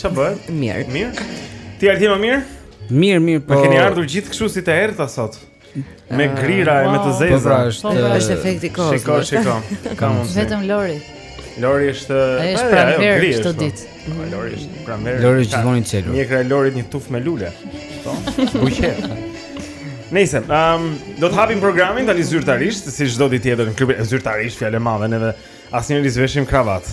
Ç'a bëhet? Mirë. Mirë. Ti Ardi, mirë? Mirë, mirë, po. Keni ardhur gjithë kështu si të errta sot. Me ah, grira e me të zeza. Po, pra, është po, pra, është efekti i kohës. Shiko, shiko. Kam vetëm Lori. Lori është është pranverë çdo ditë. Po, Lori është pranverë. Lori është gjithmonë i çelur. Mjekra e Lorit një tufë me lule. Po. Buqe. Nëse, ehm, do të hapim programin tani zyrtarisht, si çdo ditë tjetër në klubin, zyrtarisht fjalë e madhe, neve asnjëri s'veshim kravatë.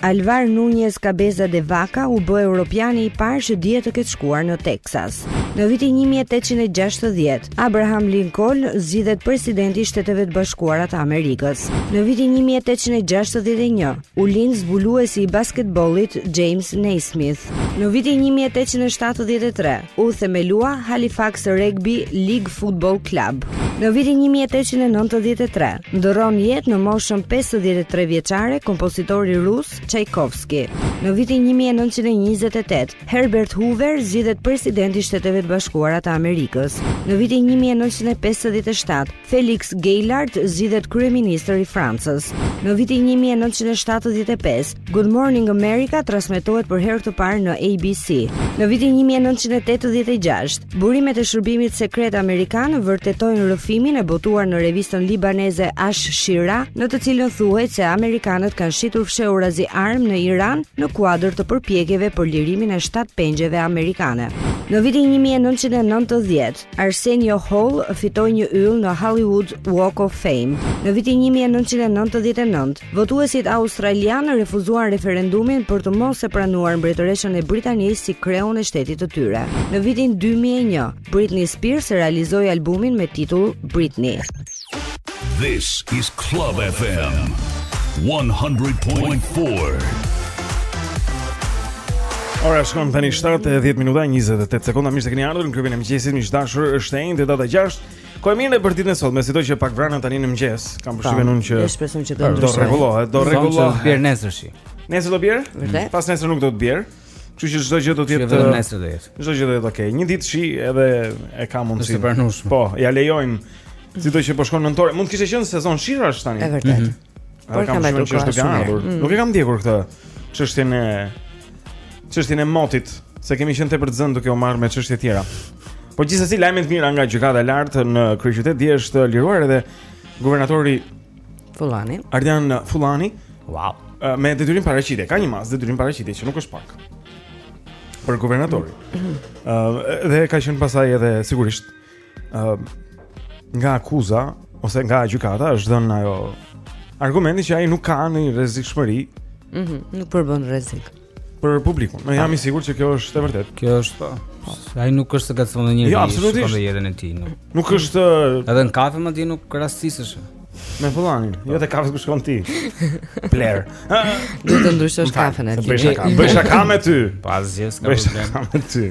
Alvar Nunez Cabeza de Vaca u bë europiani i parë që dihet të ketë shkuar në Teksas. Në vitin 1860, Abraham Lincoln zgjidhet presidenti i Shteteve të Bashkuara të Amerikës. Në vitin 1861, u lind zbuluesi i basketbollit James Naismith. Në vitin 1873, U themelua Halifax Rugby League Football Club. Në vitin 1893, ndërron jetë në moshën 53 vjeçare kompozitori rus Tchaikovsky. Në vitin 1928, Herbert Hoover zgjidhet presidenti i Shteteve të Bashkuara të Amerikës. Në vitin 1957, Felix Gaillard zgjidhet kryeministër i Francës. Në vitin 1975, Good Morning America transmetohet për herë të parë në ABC. Në vitin 1986, burimet e shërbimit sekret amerikan vërtetojnë rrëfimin e botuar në revistën libaneze Ash Shira, në të cilën thuhet se amerikanët kanë shitur fshehurazi armë në Iran në kuadër të përpjekjeve për lirimin e shtatë pengjeve amerikane. Në vitin 1990, Arsenio Hall fitoi një yll në Hollywood Walk of Fame. Në vitin 1999, votuesit australianë refuzuan referendumin për të mos e pranuar mbretëreshën e Britanisë si kreun e shtetit të tyre. Në vitin 2001, Britney Spears realizoi albumin me titull Britney. This is Club FM 100.4. Ora shkon tani 7:10 minuta 28 sekonda mirë se keni ardhur në klubin e mëngjesit miq të dashur është e enjte data 6 Kohë e mirë për ditën e sotme, sido që pak vranët tani në mëngjes, kam përshtypjen unë që shpresojmë që të ndryshojë. Do rregullohet, do rregullohet. Do bjerë nesër shi. Nesër do bjerë? Vërtet? Pasnesër nuk do të bjerë. Kështu që çdo gjë do të jetë vetëm nesër do jetë. Çdo gjë do jetë okay. Një ditë shi edhe e ka mundësi. Po, ia lejojmë. Sido që po shkon nëntori, mund të kishte qenë sezon shirash tani. Është vërtet. Mm -hmm. Por kam thënë që është duke ardhur. Mm. Nuk e kam ndjekur këtë çështjen e çështjen e motit, se kemi qenë tepër të zënë duke u marrë me çështje të tjera. Po gjithsesi lajme të mira nga gjykata e lartë në kryeqytet dje është liruar edhe guvernatori Fullani. Ardian Fullani. Wow. Me detyrim paraqitje, ka një masë detyrim paraqitje që nuk është pak. Për guvernatorin. Ëh, dhe ka qenë pastaj edhe sigurisht ëh nga akuza ose nga gjykata është dhënë ajo argumenti që ai nuk ka një rrezikshmëri. Mhm, nuk përbën rrezik. për publikun. Unë jam i sigurt që kjo është e vërtetë. Kjo është po. po. Ai nuk është se ngacmon ndonjë jo, njeri që ka jetën e tij, nuk. Nuk është edhe në kafe madje nuk rastisesh. Me fulanin, jo te kafe ku shkon ti. Pler. Do të ndryshosh kafen aty. Bëj shaka, bëj shaka me ty. Po asgjë s'ka problem. Bëj shaka me ty.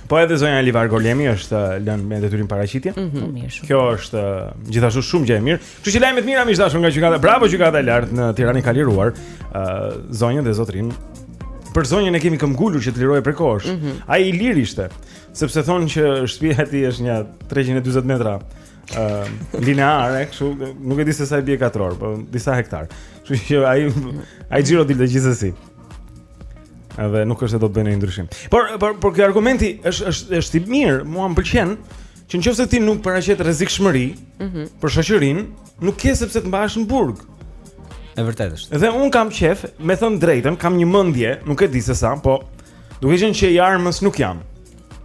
Po edhe zonja Livar Golemi është uh, lënë me detyrim paraqitje. Mm -hmm. Mirë shumë. Kjo është uh, gjithashtu shumë gjë e mirë. Kështu që lajme të mira miq të dashur nga gjykata. Bravo gjykata e lartë në Tiranë ka liruar uh, zonjën dhe zotrin. Për zonjën e kemi këmbgulur që të lirohej prej kohësh. Mm -hmm. Ai i lir ishte, sepse thonë që shtëpia e tij është një 340 metra uh, lineare, kështu nuk e di se sa i bie katror, po disa hektar. Kështu që ai ai xhiro dilte gjithsesi. Edhe nuk është se do të bëjë ndonjë ndryshim. Por por por ky argumenti është është është i mirë, mua më pëlqen që nëse ti nuk paraqet rrezikshmëri mm -hmm. për shoqërinë, nuk ke sepse të mbahesh në burg. E vërtetë është. Dhe un kam qef, me thën drejtën, kam një mendje, nuk e di se sa, po duke qenë që i armës nuk jam.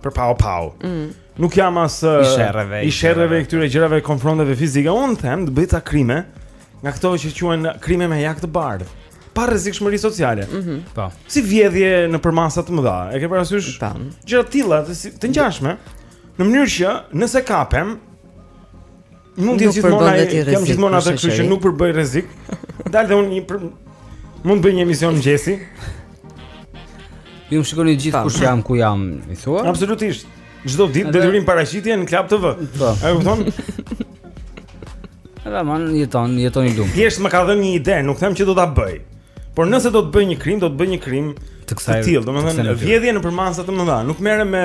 Për pau pau. Mm -hmm. Nuk jam as i sherreve, i sherreve këtyre gjërave konfronteve fizike. Un them të bëj ca krime nga këto që quhen krime me jak të bardhë. pa rrezikshmëri sociale. Mm -hmm. Po. Si vjedhje në përmasa të mëdha. E ke parasysh? Po. Gjëra të tilla të, si, të ngjashme. Në mënyrë që nëse kapem mund të gjithmonë ai kam gjithmonë atë kështu që nuk përbëj rrezik. Dal dhe unë një për... mund të bëj një emision mëngjesi. Ju më shikoni gjithë kush jam, ku jam, i thua? Absolutisht. Çdo ditë detyrim paraqitje në Club TV. Po. A e kupton? Edhe mandej jeton, jeton i lumtur. Thjesht më ka dhënë një ide, nuk them që do ta bëj. Por nëse do të bëj një krim, do të bëj një krim të kësaj. Të tillë, domethënë vjedhje në përmasa të mëdha, nuk merrem me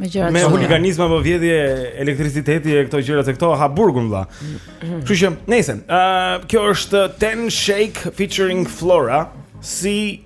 me gjëra të tjera. Me huliganizëm apo vjedhje elektriciteti e këto gjëra të këto ha burgun vlla. Mm-hmm. Kështu që, nejse, ë uh, kjo është Ten Shake featuring Flora, si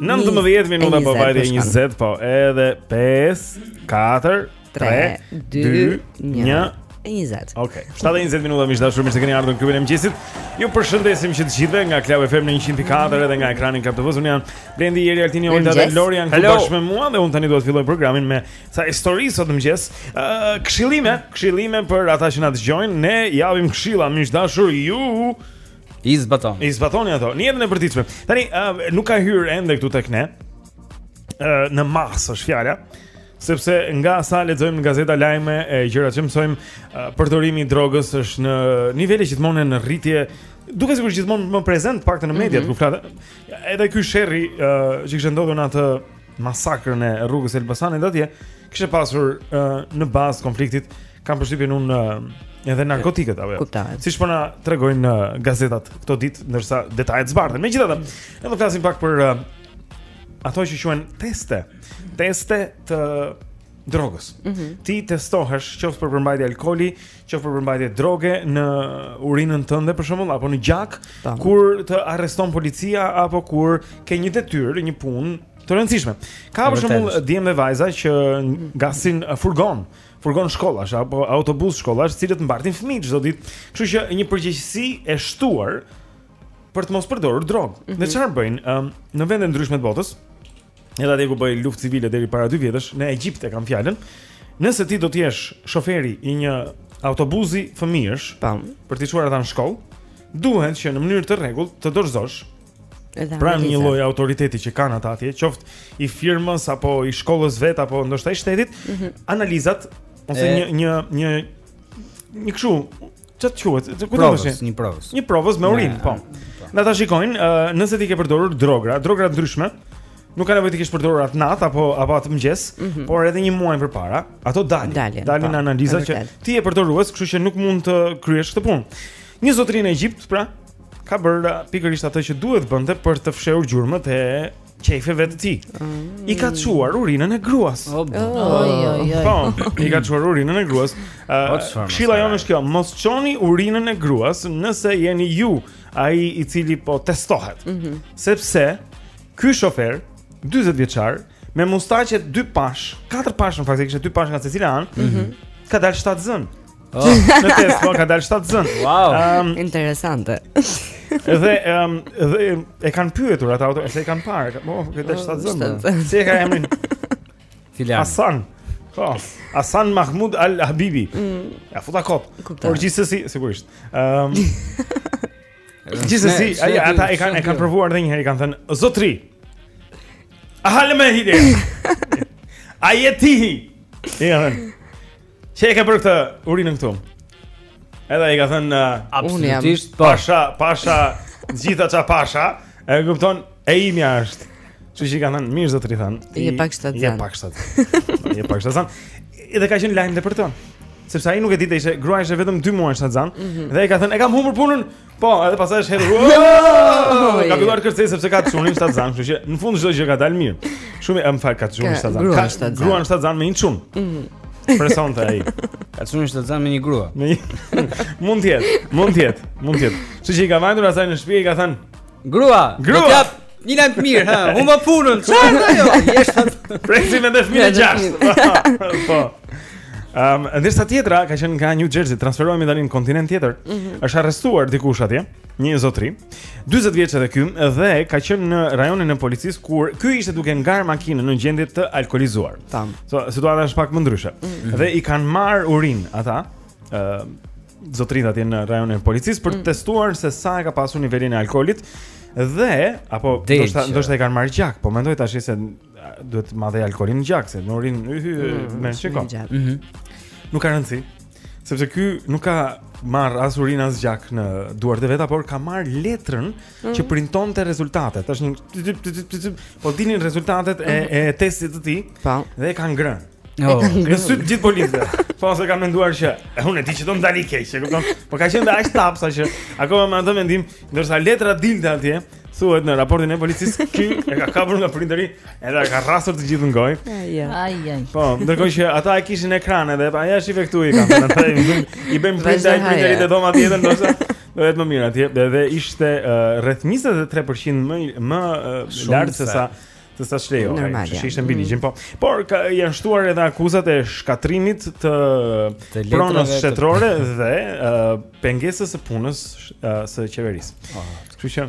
19 minuta po vajti 20 po edhe 5 4 3 2 1 20. Okej. 7:20 minuta miq të dashur, mirë se keni ardhur në klubin e mëngjesit. Ju përshëndesim që të gjithëve nga Club FM në 100.4 edhe nga ekrani i Club TV-s. Unë jam Blendi Ieri Altini Olta dhe Lori janë këtu bashkë me mua dhe unë tani do të filloj programin me ca histori sot mëngjes. Ë, uh, këshillime, këshillime për ata që na dëgjojnë. Ne japim këshilla miq të dashur ju I zbaton. I zbatoni ato. Në jetën e përditshme. Tani uh, nuk ka hyrë ende këtu tek ne. Uh, në masë është fjala sepse nga sa lexojmë në gazeta lajme e gjëra që mësojmë, uh, përdorimi i drogës është në nivele gjithmonë në rritje, duket sikur gjithmonë më prezent paktën në mediat mm -hmm. ku flitet. Edhe ky sherri uh, që kishte ndodhur në atë masakrën e rrugës Elbasanit atje, kishte pasur uh, në bazë konfliktit Kam përshtypjen unë edhe narkotikët apo jo. Kuptohet. Siç po na tregojnë në uh, gazetat këto ditë, ndërsa detajet zbardhen. Megjithatë, ne do të flasim pak për uh, ato që quhen teste. Teste të drogës. Mm -hmm. Ti testohesh qoftë për përmbajtje alkooli, qoftë për përmbajtje droge në urinën tënde për shembull apo në gjak, Tam. kur të arreston policia apo kur ke një detyrë, një punë të rëndësishme. Ka për shembull djem dhe vajza që ngasin furgon furgon shkollash apo autobus shkollash, të cilat mbartin fëmijë çdo ditë. Kështu që një përgjegjësi e shtuar për të mos përdorur drogë. Mm -hmm. Dhe çfarë bëjnë? Um, në vende të ndryshme të botës, edhe atje ku bëjnë luftë civile deri para 2 vjetësh, në Egjipt e kam fjalën. Nëse ti do të jesh shoferi i një autobuzi fëmijësh, pam, për të çuar ata në shkollë, duhet që në mënyrë të rregullt të dorëzosh Pranë një lloj autoriteti që kanë ata atje, qoftë i firmës apo i shkollës vetë apo ndoshta i shtetit, mm -hmm. analizat ose e... një një një një kështu ça quhet, ku do të thësh? Një provëz. Një provëz me urinë, po. po. Dhe ata shikojnë, uh, nëse ti ke përdorur droga, droga të ndryshme, nuk ka nevojë të kesh përdorur atë natë apo apo atë mëngjes, mm -hmm. por edhe një muaj përpara, ato dalin. Dalin, dalin po, në analiza që ti je përdorues, kështu që nuk mund të kryesh këtë punë. Një zotëri në Egjipt, pra, ka bërë uh, pikërisht atë që duhet të bënte për të fshehur gjurmët e qejfeve të tij. Mm. I ka çuar urinën e gruas. Oh, po, i ka çuar urinën e gruas. Uh, Këshilla jonë është kjo, mos çoni urinën e gruas nëse jeni ju ai i cili po testohet. Mm -hmm. Sepse ky shofer 40 vjeçar me mustaqe dy pash, katër pash në fakt, kishte dy pash nga secila anë. Mm -hmm. Ka dalë shtatzënë. Oh. Në test, po ka dalë shtatzënë. Wow. Um, Interesante. Dhe um, dhe e kanë pyetur ata ato, se e kanë parë. Po, oh, ka dalë shtatzënë. Si e ka emrin? Filan. Hasan. Po, Hasan Mahmud Al Habibi. Mm. Ia futa kot. Por gjithsesi, sigurisht. Ehm um, Gjithsesi, ai ata e kanë e kanë provuar edhe një herë, i kanë thënë, "O zotri, a hale me hidhe?" A je ti? Ja. Që e ke bërë këtë urinën këtu? Edhe ai ka thënë, "Absolutisht, po." pasha, pasha, të gjitha ça pasha, e kupton? E imja është. Kështu që i kanë thënë mirë zotëri thanë. Je pak shtatzënë. Je pak shtatzënë. Je pak shtatzënë. Edhe ka qenë lajm dhe për të. Sepse ai nuk e dinte ishte gruaja ishte vetëm 2 muaj shtatzënë mhm. dhe ai ka thënë e kam humbur punën. Po, edhe pastaj është hedhur. Ka filluar kërcejë sepse ka çunin shtatzënë, kështu që në fund çdo gjë ka dalë mirë. Shumë më fal ka çunin shtatzënë. Ka gruan shtatzënë me një çun. Mhm. Shpresonte ai. Ka çunin shtatzënë me një grua Me një... Mund të jetë, mund të jetë, mund të jetë Kështu që i ka vajtur asaj në shpi e i ka thënë Grua, grua. Do t'jap një lajm të mirë, ha. Humba punën. Çfarë do jo? Jesh atë. Presi me dashmi të gjashtë. Po. Ehm, um, ndërsa tjetra ka qenë nga New Jersey, transferohemi tani në kontinent tjetër. Mm -hmm. Është arrestuar dikush atje, një zotri, 40 vjeç edhe ky, dhe ka qenë në rajonin e policisë kur ky ishte duke ngar makinën në gjendje të alkoolizuar. Tam. So, situata është pak më ndryshe. Mm -hmm. Dhe i kanë marr urinën ata, ë, ehm, uh, zotërinjtë atje në rajonin e policisë për të mm. testuar se sa e ka pasur nivelin e alkoolit dhe apo ndoshta ndoshta i kanë marrë gjak, po mendoj tashi se duhet të matej alkooli në gjak, se në urinë yhy mm, me shikon. Mhm. Nuk ka rëndësi. Sepse ky nuk ka marr as urinë as gjak në duart e veta, por ka marr letrën që mhm. printonte rezultatet. Është një po dilnin rezultatet e e testit të tij po. dhe e ka ngrënë. Jo, në sy të gjithë policëve. Po se ka menduar që e unë e di që do të më dali keq, e kupton? Po ka qenë aq tapë sa që akoma më ndonjë mendim, ndërsa letra dilte atje, thuhet në raportin e policisë ky e ka kapur nga printeri, e ka rrasur të gjithë në gojë. Ai ai. Po, ndërkohë që ata e kishin në ekran edhe, pa ja shifektuaj kanë. I bëjmë printerin e printerit te dhoma tjetër, ndoshta Do jetë më mirë atje, edhe ishte uh, rreth 23% më më uh, lart se sa të sa ç'lejon. Që ishte mbi ligjin, po. Por ka, janë shtuar edhe akuzat e shkatërrimit të, të pronës shtetërore dhe uh, pengesës së punës uh, së qeverisë. Oh. Kështu që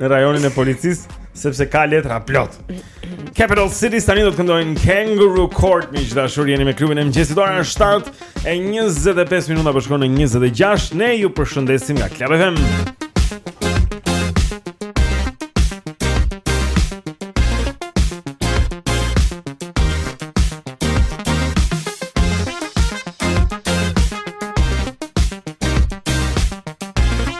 në rajonin e policisë sepse ka letra plot. Capital Cities tani do të këndojnë Kangaroo Court miq të dashur jeni me klubin e mëngjesit ora 7 e 25 minuta po shkon në 26 ne ju përshëndesim nga Club FM.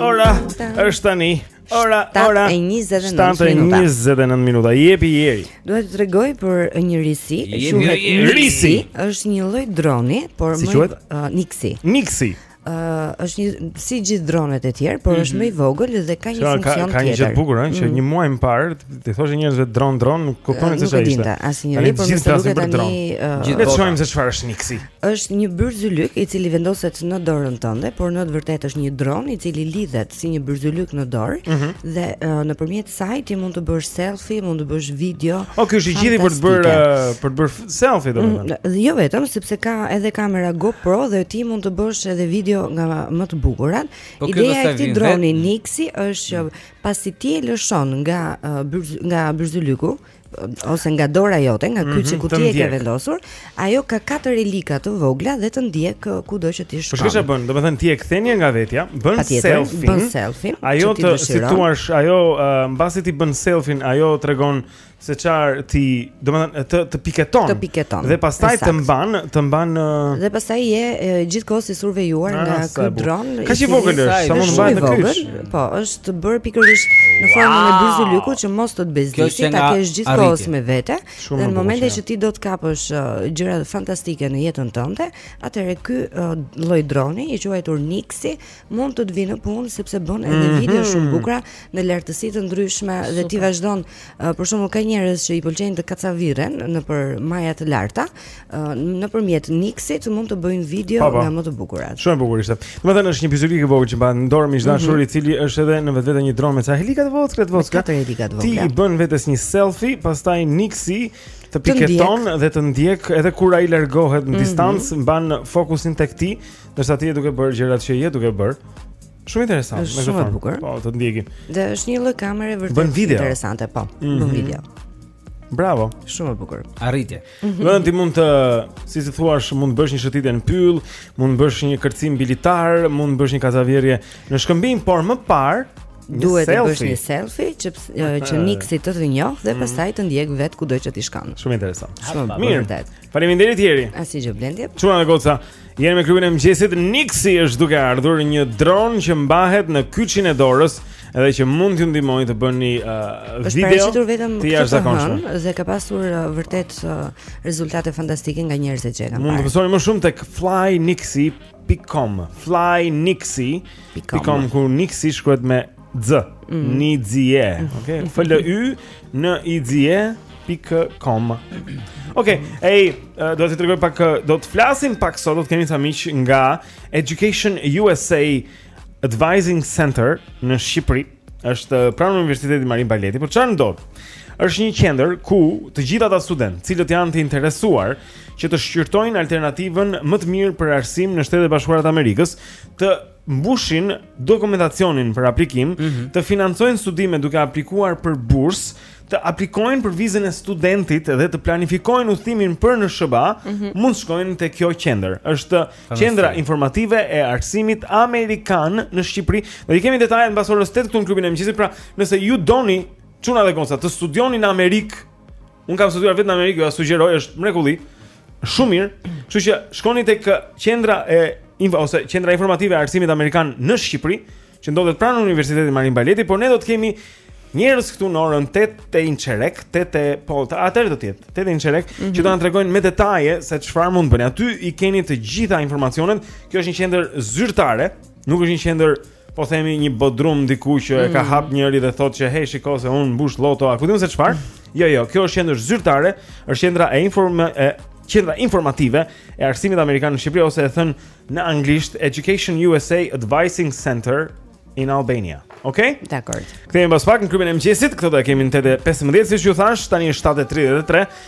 Ora, është tani. Ora, ora. 7:29 minuta. Jepi Jeri. Dua të tregoj për një risi, quhet risi. Është një lloj droni, por më quhet uh, Nixi. Nixi. Ë uh, është një si gjithë dronet e tjerë, por mm -hmm. është mhm. më i vogël dhe ka një funksion tjetër. Ka një gjë të bukur, ëh, që mm. një muaj më parë t'i thoshe njerëzve dron dron, nuk kuptonin se çfarë ishte. Nuk e dinte asnjëri, por më duket tani. Gjithë shohim se çfarë është Nixi. Është një byrzylyk i cili vendoset në dorën tënde, por në të vërtetë është një dron i cili lidhet si një byrzylyk në dorë mm -hmm. dhe uh, nëpërmjet saj ti mund të bësh selfie, mund të bësh video. O oh, ky është i gjithë për të bërë uh, për të bërë selfie domethënë. Mm, dhe jo vetëm sepse ka edhe kamera GoPro dhe ti mund të bësh edhe video nga më të bukurat. Po, Ideja e këtij droni Nixi është që pasi ti e lëshon nga uh, byrz, nga byrzylyku, ose nga dora jote, nga kyçi mhm, ku ti e ke vendosur, ajo ka katër helika të vogla dhe të ndjek uh, kudo që ti shkon. Po çfarë bën? Domethënë ti e kthen nga vetja, bën selfie. Bën selfie. Ajo të si të thuash, ajo uh, mbasi ti bën selfie, ajo tregon se çfarë ti, domethënë të të piketon. Të piketon. Dhe pastaj të mban, të mban uh, Dhe pastaj je gjithkohë i survejuar ah, nga ky dron. Kaq i vogël është, sa mund të mbahet në kyç. Po, është bërë pikërisht në formë byzylyku që mos të të bezdisi, ta kesh gjithë kohës me vete. Dhe në momentin që ti do të kapësh uh, gjëra fantastike në jetën tënde, atëherë ky uh, lloj droni i quajtur Nixi mund të të vijë në punë sepse bën edhe mhm. video shumë të bukura në lartësi të ndryshme dhe ti vazhdon uh, për shembull ka njerëz që i pëlqejnë të kacavirren nëpër maja të larta. uh, nëpërmjet Nixit mund të bëjnë video pa, pa. nga më të bukurat. Shumë e bukur ishte. Domethënë është një byzylyk i vogël që mban në dorë miq mhm. të dashur mm -hmm. i cili është edhe në vetvete një dron me ca helika të vogla, të vogla. Katër helika të vogla. Ti i bën vetes një selfie, pastaj Nixi të piketon ty dhe të ndjek edhe kur ai largohet në mm -hmm. distancë, mban fokusin tek ti, ndërsa ti je duke bërë gjërat që je duke bërë. Shumë interesant, shumë e bukur. Po, të ndjekim. Dhe është një lloj kamere vërtet interesante, po. Mm -hmm. video. Bravo, shumë e bukur. Arritje. Mhm. Domethënë ti mund të, si të thuash, mund të bësh një shëtitje në pyll, mund të bësh një kërcim bilitar, mund të bësh një kacavjerrje në shkëmbinj, por më parë duhet të bësh një selfie që ajo, që Nixi të të njohë dhe mhm. pastaj të ndjek vetë kudo që ti shkon. Shumë interesant. Shumë mirë. Faleminderit Jeri. Asgjë Blendi. Çuna dhe goca. Jeni me klubin e mëngjesit, Nixi është duke ardhur një dron që mbahet në kyçin e dorës dhe që mund t'ju ndihmojë të bëni uh, video. Është paraqetur vetëm këtë hënë dhe ka pasur uh, vërtet uh, rezultate fantastike nga njerëzit që e kanë parë. Mund të mësoni më shumë tek flynixi.com. Flynixi.com ku Nixi shkruhet me X. Mm. Nixie. Okej. Okay. F L Y N I X I E.com. Okej, okay, hey, uh, do të tregoj pak do të flasim pak sot, do të kemi ca miq nga Education USA Advising Center në Shqipëri. Është pranë Universitetit Marin Barleti, por çfarë ndodh? është një qendër ku të gjithë ata studentë, të cilët janë të interesuar që të shqyrtojnë alternativën më të mirë për arsim në Shtetet e Bashkuara të Amerikës, të mbushin dokumentacionin për aplikim, mm -hmm. të financojnë studimet duke aplikuar për bursë, të aplikojnë për vizën e studentit dhe të planifikojnë udhëtimin për në SHBA, mm -hmm. mund të shkojnë te kjo qendër. Është Qendra Informative e Arsimit Amerikan në Shqipëri. Do i kemi detajet mbas orës 8 këtu në klubin e mëngjesit. Pra, nëse ju doni çuna dhe goca të studioni në Amerikë, Un kam studiuar vetëm në Amerikë, ju sugjeroj, është mrekulli. Shumë mirë. Kështu që shkoni tek qendra e info ose qendra informative e arsimit amerikan në Shqipëri, që ndodhet pranë Universitetit Marin Barleti, por ne do të kemi njerëz këtu në orën 8 e një çerek, 8 e po atëherë do të jetë, 8 e një çerek, mm -hmm. që do të na tregojnë me detaje se çfarë mund të bëni. Aty i keni të gjitha informacionet. Kjo është një qendër zyrtare, nuk është një qendër po themi një bodrum diku që mm. e ka mm. hap njëri dhe thotë që hey shiko se un mbush lloto a ku di un se çfarë mm. jo jo kjo është qendër zyrtare është qendra e inform e qendra informative e arsimit amerikan në Shqipëri ose e thënë në anglisht Education USA Advising Center in Albania. Okej? Okay? Dakord. Kthehemi pas pak në klubin e mëngjesit, këto do i kemi në 8:15 siç ju thashë, tani është 7:33.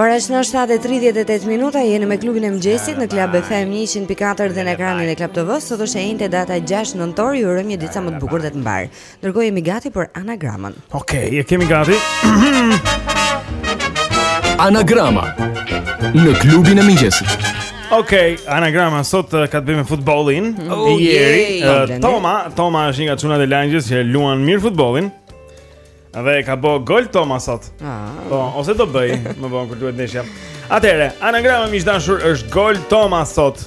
Ora shënon 7.38 minuta, jeni me klubin e mëngjesit në Club FM 100.4 dhe në ekranin e Club TV-s, sot është e enjte data 6 nëntor, ju urojmë një ditë sa më të bukur dhe të mbarë. Ndërkohë jemi gati për anagramën. Okej, okay, e kemi gati. Anagrama në klubin e mëngjesit. Okej, okay, anagrama sot eh, ka të bëjë me futbollin. Oh, Ieri, eh, Toma, Toma është një nga çunat e lagjes që luan mirë futbollin. Dhe ka bo gol Toma sot. Ah. Po, ose do bëj, më vonë kur luhet ndeshja. Atëre, anagrama miq të dashur është gol Toma sot.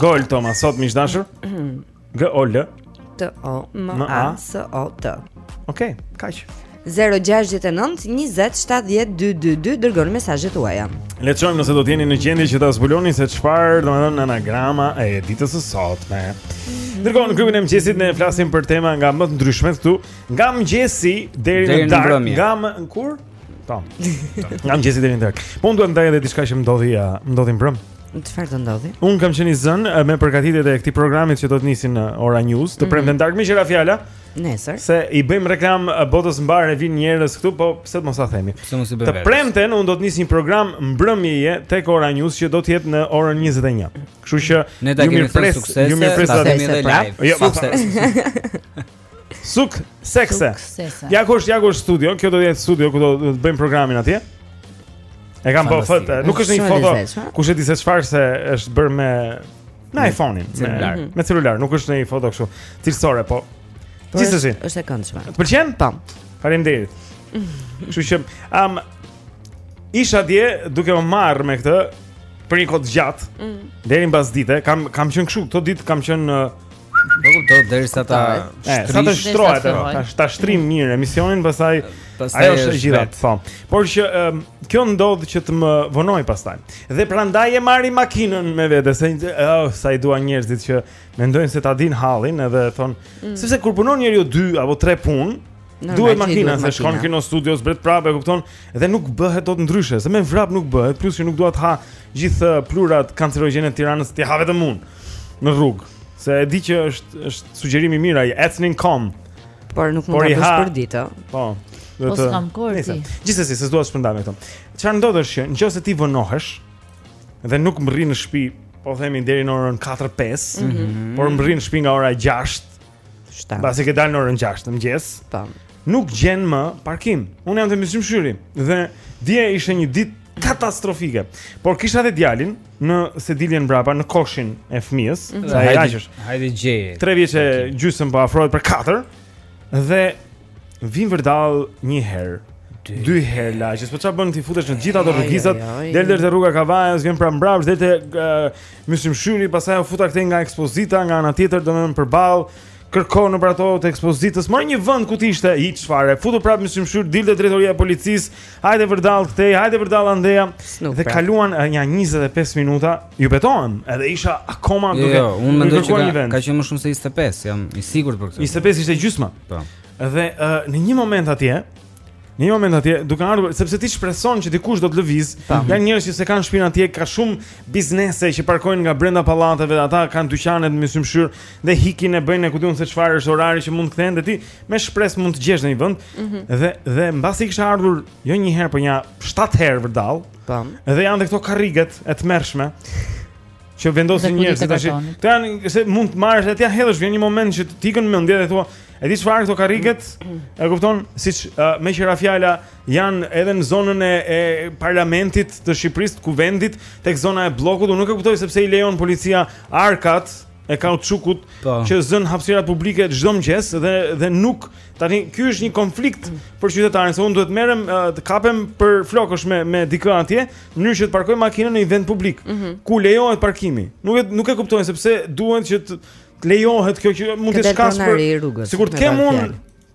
Gol Toma sot miq të dashur. G O L T O M A S O T. Okej, kaq. 069 20 70 222 dërgoni mesazhet tuaja. Le të shojmë nëse do të jeni në gjendje që ta zbuloni se çfarë domethënë anagrama e ditës së sotme. Ndërkohë në klubin e mëngjesit ne flasim për tema nga më të ndryshmet këtu, nga mëngjesi deri në darkë, nga më kur? Po. Nga mëngjesi deri në darkë. Po unë dua të ndaj edhe diçka që më ndodhi, më ndodhi mbrëm. Çfarë të ndodhi? Unë kam qenë i zënë me përgatitjet e këtij programi që do të nisim në Ora News, të mhm. premten darkë meqë ra fjala. Nesër. Se i bëjmë reklamë botës mbarë e vijnë njerëz këtu, po pse të mos ta themi. Pse mos i bëjmë? Të premten unë do të nis një program mbrëmjeje tek Ora News që do të jetë në orën 21. Kështu që le të kemi sukses. Ju mirëpresim edhe live. Jo, suksese. Suksese. Ja ku është, ja ku është studio, kjo do të jetë studio ku do të bëjmë programin atje. E kam po fot, nuk është një foto. Kush e di se çfarë se është bërë me me iPhone-in, me celular. Mhm. Me celular, nuk është një foto kështu. Cilësore, po. po Gjithsesi. Është e këndshme. Të pëlqen? Po. Faleminderit. Kështu që am isha dje duke u marrë me këtë për një kohë të gjatë. Mm. Deri mbasdite, kam kam qenë kështu, këto ditë kam qenë Po kupto deri sa ta, sa të shtrohet, ta shtrim mm. mirë emisionin, pastaj ajo është e gjitha, po. Por që kjo ndodh që të më vonoj pastaj. Dhe prandaj e marr makinën me vete, se oh, sa i dua njerëzit që mendojnë se ta dinë hallin edhe thonë, mm. sepse kur punon njeriu 2 apo 3 punë, Duhet makina se shkon Kinostudio, zbret prapë, e kupton? Dhe nuk bëhet dot ndryshe, se me vrap nuk bëhet, plus që nuk dua të ha gjithë uh, pluhurat kancerogjene të Tiranës, t'i ha vetëm unë në rrugë, se e di që është është sugjerim i mirë ai, ethnin com. Por nuk mund ta bësh për ditë. Po. Po s'kam kohë ti. Gjithsesi, se s'dua të shpërndahem me këtë. Çfarë ndodh është që nëse ti vonohesh dhe nuk mbërrin në shtëpi, po themi deri në orën 4-5, mm -hmm. por mbërrin në shtëpi nga ora 6 7. Pasi ke dalë në orën 6 të mëngjesit, tam. Nuk gjen më parkim. Unë jam te Myslym Shyri dhe dje ishte një ditë katastrofike. Por kisha dhe djalin në sediljen mbrapa në koshin e fëmijës, mm -hmm. sa e lajësh. Hajde gje. 3 vjeç e gjysmë po afrohet për 4 dhe vij vërdall një herë. Dy herë lagjes, po çfarë bën ti futesh në gjithë ato rrugizat? Del deri te rruga e Kavajës, vjen prapë mbrapsht deri te Myslym Shyri, pastaj u futa këtej nga ekspozita, nga ana tjetër, domethënë përballë, kërko nëpër ato të ekspozitës, more një vend ku t'ishte, hiç fare, futu prapë Myslym Shyri, dil te drejtoria e policisë, hajde vërdallë këtej, hajde vërdallë andeja, Snup, dhe kaluan eh, një 25 minuta, ju betohem, edhe isha akoma jo, duke, jo, unë mendoj që ka, ka qenë më shumë se 25, jam i sigurt për këtë. 25 ishte gjysma. Po. Dhe uh, në një moment atje, Në një moment atje, duke ardhur sepse ti shpreson që dikush do të lëvizë. Ka njerëz që s'e kanë shpinë atje, ka shumë biznese që parkojnë nga brenda pallateve, ata kanë dyqane në Myslym Shyr dhe ikin e bëjnë ku di unë se çfarë është orari që mund të kthehen dhe ti me shpresë mund të gjesh ndonjë vend. Mm -hmm. Dhe dhe mbasi kisha ardhur jo një herë, por një 7 herë vërdall. Tam. Dhe janë këto karriget e tmerrshme që vendosin njerëzit tash. Këto janë se mund t'ia marrësh e t'ia hedhësh vjen një moment që të ikën mendja dhe thua E di çfarë këto karriget? E kupton? Siç uh, meqë ra fjala janë edhe në zonën e, e parlamentit të Shqipërisë, të kuvendit, tek zona e bllokut, unë nuk e kuptoj se pse i lejon policia arkat e kautçukut po. që zënë hapësirat publike çdo mëngjes dhe dhe nuk tani ky është një konflikt për qytetarin se unë duhet merrem uh, të kapem për flokësh me me dikë atje në mënyrë që të parkoj makinën në një vend publik mm -hmm. ku lejohet parkimi nuk e nuk e kuptoj se pse duhet që të Lejohet kjo që mund të shkaktojë. Sikur të kem un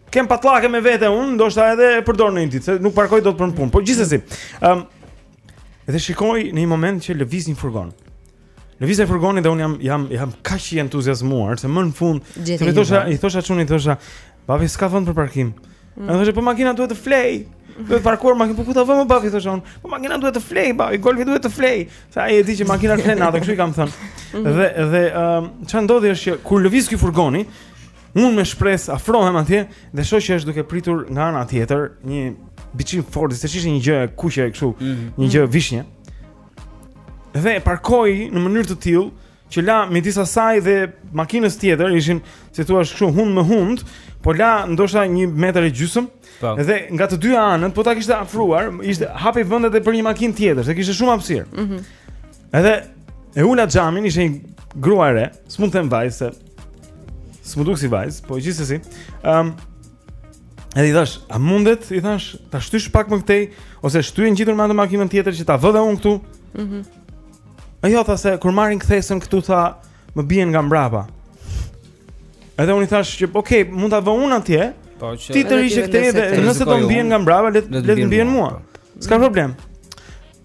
kem patllake me vete un, ndoshta edhe e përdor ndonjë ditë, se nuk parkoj dot për në punë. Po gjithsesi. Ëm um, dhe shikoj në një moment që lëviz një furgon. Lëviz një furgon dhe un jam jam jam kaq i entuziazmuar se më në fund, se i thosha, i thosha çunit, thosha, Babi s'ka vend për parkim. Mm. Ai thoshte, po makina duhet të flej. Duhet parkuar makina, po ku ta vëmë babi thosha unë. Po makina duhet të flej, babi, golfi duhet të flej. Sa ai e di që makina fle natën, kështu i kam thënë. Mm. Dhe dhe ëm um, ça ndodhi është që kur lëviz ky furgoni, unë me shpresë afrohem atje dhe shoh që është duke pritur nga ana tjetër një biçim Ford, se ishte një gjë e kuqe kështu, mm -hmm. një gjë vishnje. Dhe e parkoi në mënyrë të tillë që la midis asaj dhe makinës tjetër ishin si thua kështu hundë më hundë, po la ndoshta 1 metër e gjysmë. Po. Dhe nga të dyja anët, po ta kishte afruar, ishte hapur vendi edhe për një makinë tjetër, se kishte shumë hapësirë. Mhm. Mm edhe e ula xhamin ishte një grua e re, s'mund të them vajzë se s'mu duk si vajzë, po gjithsesi. Ëm um, Edhe i thashë, a mundet, i thashë, ta shtysh pak më këtej, ose shtyje ngjitur me atë makinën tjetër që ta vë dhe unë këtu, mm Jo tha se kur marrin kthesën këtu tha më bien nga mbrapa. Edhe unë i thashë që ok, mund ta vë unë atje. Po që ti të rrish këtej dhe nëse do më bien nga mbrapa, le le të më bien mua. Po. S'ka mm. problem.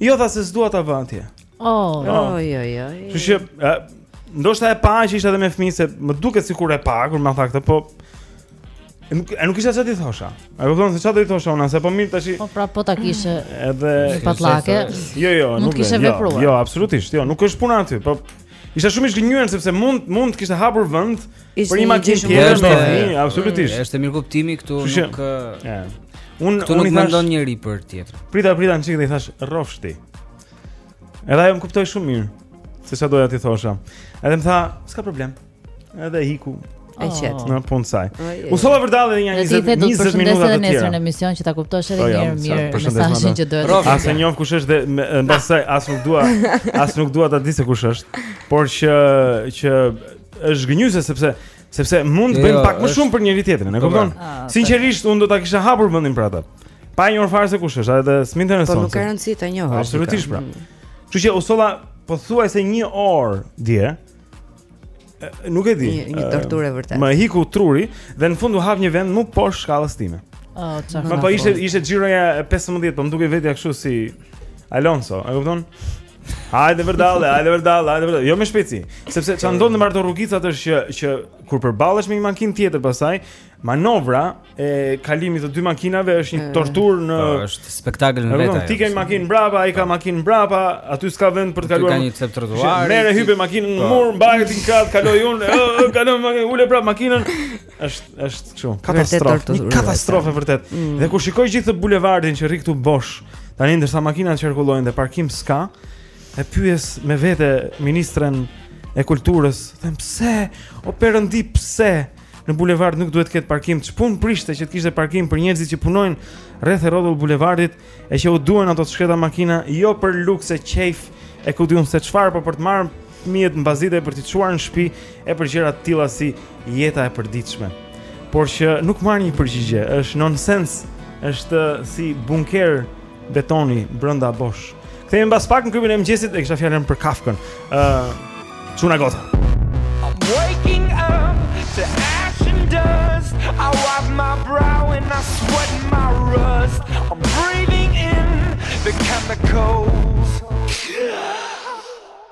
Jo tha se s'dua ta vë atje. Oh, oh. oj oj oj. Kështu që ndoshta e pa që isha edhe me fëmijë se më duket sikur e pa kur ma tha këtë, po E nuk e nuk kisha çfarë t'i thosha. E kupton se çfarë do të thosha unë, se po mirë tash. Po pra po ta kishe. Edhe patllake. Jo, jo, nuk kishe jo, vepruar. Jo, absolutisht, jo, nuk është puna aty, po Isha shumë i zhgënjyer sepse mund mund të kishte hapur vend për një makinë tjetër me një, absolutisht. Është mirëkuptimi këtu nuk ë. Nuk nuk mendon njëri për tjetrin. Prita, prita, çik dhe i thashë rrofsh ti. Edhe ajo më kuptoi shumë mirë se ça doja t'i thosha. Edhe më tha, s'ka problem. Edhe iku. E qetë. Në punë të saj. U solla vërdallë edhe një 20 minuta të tjera. Ti do ta përshëndesësh edhe nesër në emision që ta kuptojë edhe po, një herë mirë mesazhin që duhet. Rrofsh, as e njoh kush është dhe mbase as nuk dua, as nuk dua ta di se kush është, por që është zhgënjyese sepse sepse mund të jo, bëjmë pak më shumë për njëri tjetrin, e kupton? Ah, Sinqerisht unë do ta kisha hapur vendin për atë. Pa e njohur fare se kush është, edhe s'më intereson. Po nuk ka rëndësi ta njohësh. Absolutisht pra. Mm. Kështu që u solla pothuajse 1 orë dje. Nuk e di. Një, një torturë vërtet. Më iku truri dhe në fund u hap një vend mu poshtë shkallës time. Oh, çfarë? Po po ishte ishte xhiroja e 15, po më dukej vetja kështu si Alonso, e kupton? Hajde vërdallë, hajde vërdallë, hajde vërdallë. Jo me shpejtësi, sepse ça ndodh me ato rrugicat është që kur përballesh me një makinë tjetër pastaj, Manovra e kalimit të dy makinave është një torturë në po, është spektakël në vete. Ti ke makinë mbrapa, ai ka po. makinë mbrapa, aty s'ka vend për të kaluar. Ka një cep trotuar. Merre hipe makinën në po. mur, mbaje në krah, kaloj unë, kalon makina, ule prapë makinën. Është është kështu. Katastrofë, një katastrofë vërtet. Mm. Dhe kur shikoj gjithë këtë bulevardin që rri këtu bosh, tani ndërsa makinat qarkullojnë dhe parkim s'ka, e pyes me vete ministren e kulturës, them pse? O perëndi pse? Në bulevard nuk duhet të ketë parkim. Ç'punë prishte që të kishte parkim për njerëzit që punojnë rreth e rrotull bulevardit, e që u duhen ato të shkreta makina, jo për lukse, qejf, e ku di unë se çfarë, por për të marrë fëmijët mbasdite për t'i çuar në shtëpi e për gjëra të tilla si jeta e përditshme. Por që nuk marr një përgjigje, është nonsens, është si bunker betoni brenda bosh. Kthehemi mbas pak në klubin e mëngjesit. E kisha fjalën për Kafkën. Ë uh, Çuna gota. I'm waking up to ash and dust. I wipe my brow and I sweat my rust. I'm breathing in the chemicals. Yeah.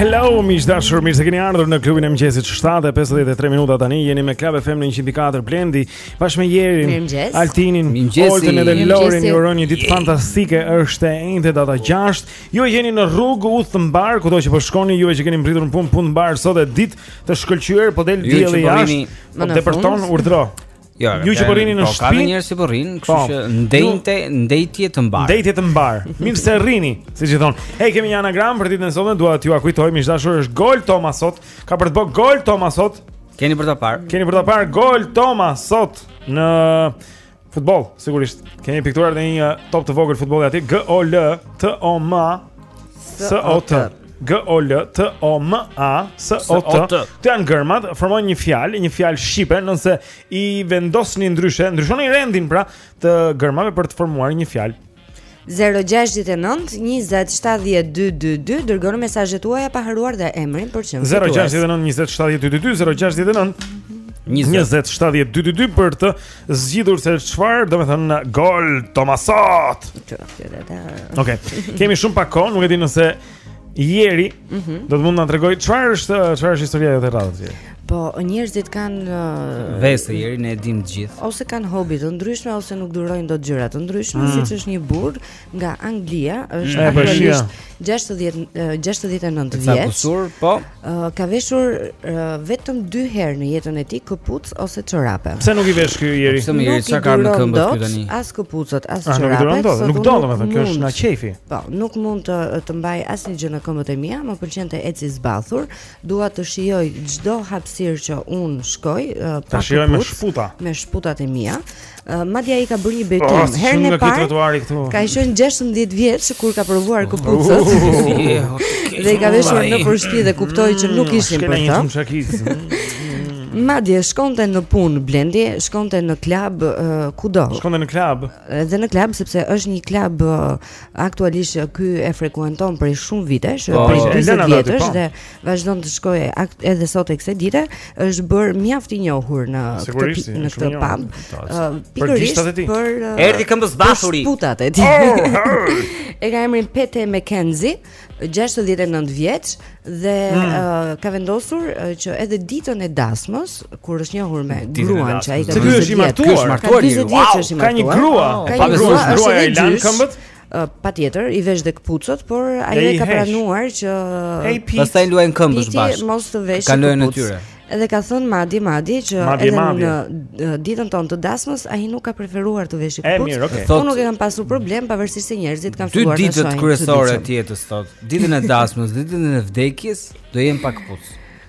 Hello, miq të dashur, mirë se keni ardhur në klubin e mëngjesit 7.53 minuta tani, jeni me Club FM në 104 Blendi, bashkë me Jerin, Altinin, Oltën edhe Lorin, ju uroj një ditë fantastike, është e enjte data 6, juve që jeni në rrugë, udhë të mbarë, kudo që po shkoni, po juve që keni mbërritur në punë, punë të mbarë, sot e ditë të shkëlqyer, po del dielli jashtë, po depërton, urdhëro. Jo, ju që po rrini në po, shtëpi. Ka njerëz që po rrin, kështu po. që ndejtje, ndejtje të mbarë. Ndejtje të mbarë. Mirë se rrini, siç i thonë. Hey, kemi një anagram për ditën e sotme, dua t'jua kujtoj miq të dashur është Gol Toma sot. Ka për të bërë gol Toma sot. Keni për ta parë. Keni për ta parë Gol Toma sot në futboll, sigurisht. Kemi pikturuar dhe një top të vogël futbolli aty, G O L T O M A. S O T G O L T O M A S O T Këto janë gërmat, formojnë një fjalë, një fjalë shqipe, nëse i vendosni ndryshe, ndryshoni rendin pra të gërmave për të formuar një fjalë. 0-6-19-27-12-2 Dërgoni mesazhet tuaja pa harruar dhe emrin për çmim fitues 0-6-19-27-12-2 0-6-19-27-12-2 Për të zgjidhur se çfarë domethënë gol Toma sot. Okej. Kemi shumë pak kohë, nuk e di nëse Jeri mm -hmm. do të mund të na tregojë çfarë është çfarë është historia jote e radhës. Po, njerëzit kanë uh, vese Jeri ne e dim të gjithë. Ose kanë hobi të ndryshme ose nuk durojnë dot gjëra të ndryshme, mm. siç është një burrë, nga Anglia, është mm, aktualisht 60 69 vjeç. Po. Uh, ka veshur uh, vetëm 2 herë në jetën e tij këpucë ose çorape. Pse nuk i vesh ky Jeri? Pse mo Jeri çka ka në këmbë ky tani? As këpucët, as ah, çorapet. Nuk do domethënë kjo është nga qejfi. Po, nuk mund të mbaj asnjë gjë në këmbët e mia, më pëlqen të eci zbathur. Dua të shijoj çdo hapësirë që unë shkoj, uh, pa shputa. Me shputat e mia. Madje ai ka bërë një betim. Herën e parë ka qenë 16 vjeç kur ka provuar oh. këpucët. Dhe i ka veshur në përshti dhe kuptoi që nuk mm, ishin për të. Shkënaqë shakisë. Madje shkonte në punë Blendi, shkonte në klub uh, kudo. Shkonte në klub. Edhe në klub sepse është një klub uh, aktualisht ky e frekuenton prej shumë vitesh, oh, prej 20 vjetësh po. dhe vazhdon të shkojë edhe sot e kësaj dite, është bërë mjaft i njohur në këtë në këtë pub. Pikërisht për për uh, erdhi këmbëzbathur. Shputat e tij. Oh, e ka emrin Pete McKenzie, 69 vjeç dhe mm. uh, ka vendosur uh, që edhe ditën e dasmës, kur është njohur me gruan që ai ka 20 vjeç, ka 20 vjeç është i martuar. Ka një grua, ka një grua, gruaja i lan këmbët. Patjetër, i vesh dhe këpucët, por ajo e ka pranuar që pastaj luajnë këmbësh bashkë. Mos të vesh. Kanë lojën e tyre. Edhe ka thënë madje madje që madje, edhe madje. në ditën tonë të dasmës ai nuk ka preferuar të veshë këpucë. Mirë, okay. Unë nuk e kam pasur problem pavarësisht se njerëzit kanë filluar ta shohin. Dy ditët kryesore të jetës thotë, ditën e dasmës, ditën e vdekjes, do jem pa këpucë.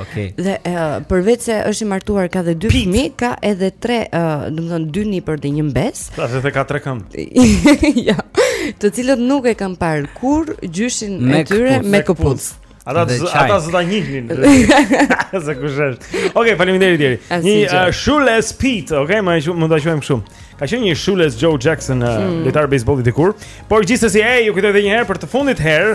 Okej. Okay. Dhe uh, përveç se është i martuar ka dhe dy fëmijë, ka edhe tre, uh, do të thonë dy nipër dhe një mbesë. Pra se the ka tre këmbë. ja. Të cilët nuk e kanë parë kurrë gjyshin e tyre me këpucë. Ata ata s'do ta njihnin. Se kush është. Okej, faleminderit deri. Një uh, Shoeless Pete, okej, më mund ta quajmë kështu. Ka qenë një Shoeless Joe Jackson, uh, mm. lojtar bejsbolli dikur. Por gjithsesi, ej, ju kujtoj edhe një herë për të fundit herë,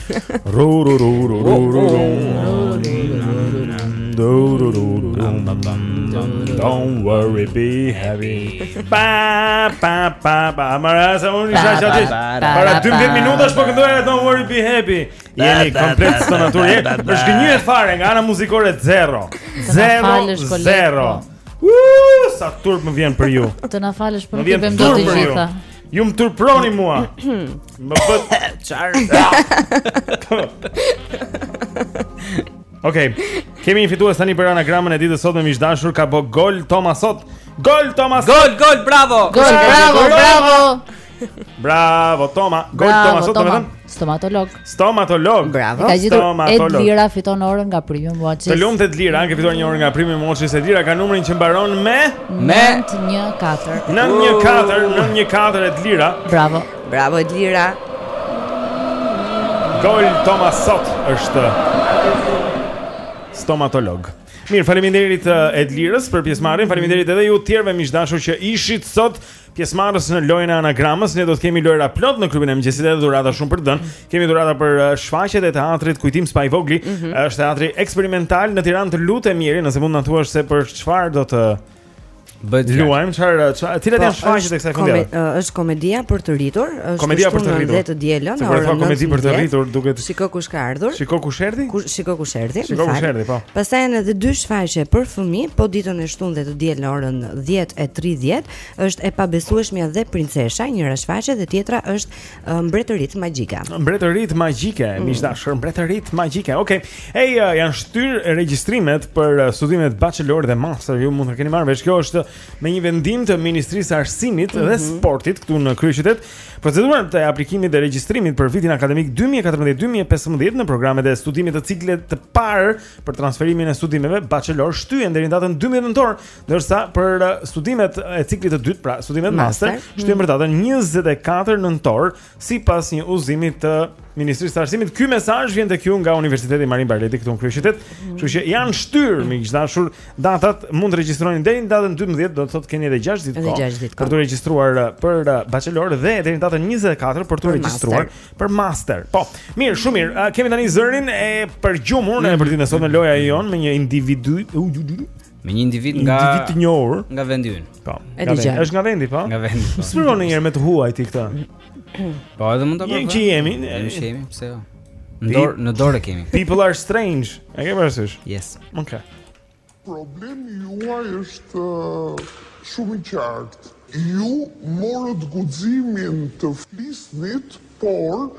Don't worry be happy Pa pa pa pa Amara sa unë isha që atis Para 12 minutash po këndoja don't worry be happy Jeni komplet stonatur jeni asgjë fare nga ana muzikore zero Zero Zero Uuuu sa turp më vjen për ju Të na falësh për këtë të gjitha Ju më turpëroni mua. Më bët çar. Okej. Kemi një fitues tani për anagramën e ditës sot me miq të dashur ka bërë gol Toma sot. Gol Toma sot. Gol, gol, bravo. Gol, bravo, bravo. Bravo Toma. Gol Toma sot, domethënë stomatolog. Stomatolog. Bravo. E ka gjetur Edlira fiton orën nga Premium Watches. Të lumtë Edlira, ke fituar një orë nga Premium Watches. Edlira ka numrin që mbaron me me 14. 914, 914 Edlira. Bravo. Bravo Edlira. Gol Toma sot është stomatolog. Mirë, faleminderit eh, Edlirës për pjesëmarrjen. Faleminderit edhe ju të tjerëve miq të dashur që ishit sot. pjesëmarrës në lojën e anagramës. Ne do të kemi lojëra plot në klubin e mëngjesit dhe dhurata shumë për të dhënë. Kemi dhurata për uh, shfaqjet e teatrit Kujtim Spahivogli. Mm -hmm. Është teatri eksperimental në Tiranë. Të lutem miri, nëse mund të na thuash se për çfarë do të Bëhet luajm çfarë çfarë cilat po, janë shfaqjet e kësaj fundjavë? Uh, është komedia për të rritur, është komedia për të rritur. Në të dielën, në orën 9. Komedi për të rritur, duket Shiko kush ka ardhur. Shiko kush erdhi? Kush shiko kush erdhi? Shiko kush erdhi, po. Pastaj janë edhe dy shfaqje për fëmijë, po ditën e shtunë dhe të dielën në orën 10:30 Është e pabesueshmja dhe princesha, njëra shfaqje dhe tjetra është uh, mbretëritë magjike. Mbretëritë magjike, mm. miq të dashur, mbretëritë magjike. Okej. Okay. Ej, uh, janë shtyrë regjistrimet për uh, studimet bachelor dhe master. Ju mund ta keni marrë vesh kjo është me një vendim të Ministrisë së Arsimit mm -hmm. dhe mhm. Sportit këtu në kryeqytet. Procedurat e aplikimit dhe regjistrimit për vitin akademik 2014-2015 në programet e studimit të ciklit të parë për transferimin e studimeve bachelor shtyhen deri në datën 12 nëntor Ndërsa për uh, studimet e ciklit të dytë, pra studimet master, master shtyhen për datën 24 nëntor, sipas një udhëzimi të Ministrisë së Arsimit. Ky mesazh vjen tek ju nga Universiteti Marin Barleti këtu në kryeqytet. Mhm. Kështu që janë shtyrë miq të dashur, datat mund të regjistroheni deri në datën 12, do të thotë keni edhe 6 ditë kohë për t'u regjistruar uh, për uh, bachelor dhe deri në datën 24 për t'u regjistruar për master. Po, mirë, shumë mirë. Kemi tani zërin e përgjumur në mhm. për ditën e sotme loja jonë me një individ Me një individ nga individ të njohur, nga vendi ynë. Po. Nga vendi. Është nga vendi, po? Nga vendi. Po. S'e provon njëherë me të huaj ti këtë. Po, edhe mund ta bëjmë. Ne që jemi, ne jemi, pse jo? Në dorë, në dorë e kemi. People are strange. E ke parasysh? Yes. Okej. Problemi juaj është uh, shumë i qartë. Ju morët guximin të flisnit, por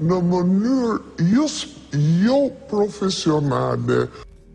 në mënyrë jo, jo profesionale.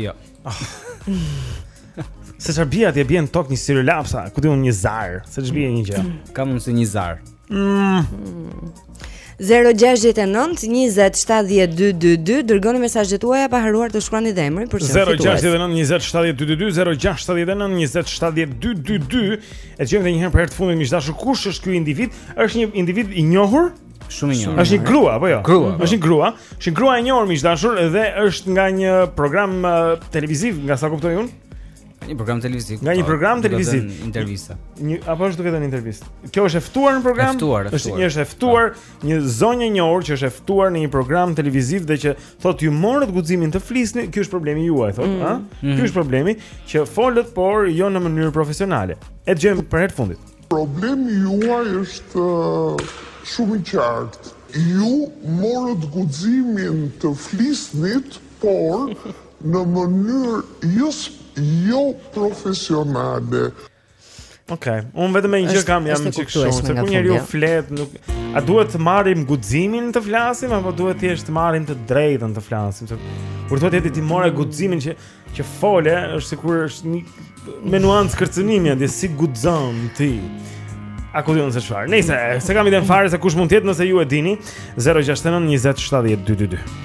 Jo. Se çfarë bie atje bie në tok një stilolaps a, ku di unë një zar, se ç'bie një gjë. Kam unë si një zar. Mm. 0-6-9-20-70-2-2-2 Dërgoni mesazhet tuaja pa harruar të shkruani dhe emrin për që në fituaj 0-6-9-20-70-2-2-2 0-6-9-20-70-2-2-2 E dëgjojmë dhe njëherë për herë të fundit miq të dashur kush është ky individ është një individ i njohur Shumë i njohur. Është një grua apo jo? Grua. Po. Është një grua, është një grua e njohur miq të dashur dhe është nga një program uh, televiziv, nga sa kuptoj unë. Një program televiziv. Nga një po, program televiziv. Intervista. Një apo është duke dhënë intervistë. Kjo është e ftuar në program. Ftuar, ftuar. Është një është e ftuar, po. Po. një zonjë e njohur që është e ftuar në një program televiziv dhe që thotë ju morët guximin të flisni, ky është problemi juaj, thotë, mm. ha? Mm. Ky është problemi që folët por jo në mënyrë profesionale. E dëgjojmë për herë të fundit. Problemi juaj është shumë i qartë. Ju morët guximin të flisnit, por në mënyrë jo jo profesionale. Okej, unë vetëm një gjë kam jam çik shumë, se kur njeriu flet, nuk a duhet të marrim guximin të flasim apo duhet thjesht të marrim të drejtën të flasim? Se kur thotë ti e more guximin që Që fole është sikur është një nuancë kërcënimi atje si guxon ti. A ku diun se çfarë? Nëse s'e kam idenë fare se kush mund të jetë nëse ju e dini 069 20 70 222.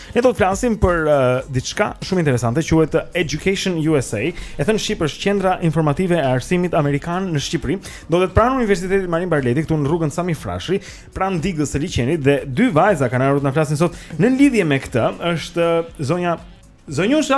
Ne do të flasim për uh, diçka shumë interesante, quhet uh, Education USA, e thënë shqip është Qendra Informative e Arsimit Amerikan në Shqipëri. Ndodhet pranë Universitetit Marin Barleti këtu në rrugën Sami Frashëri, pranë digës së liqenit dhe dy vajza kanë ardhur të na flasin sot në lidhje me këtë, është uh, zonja zonjusha,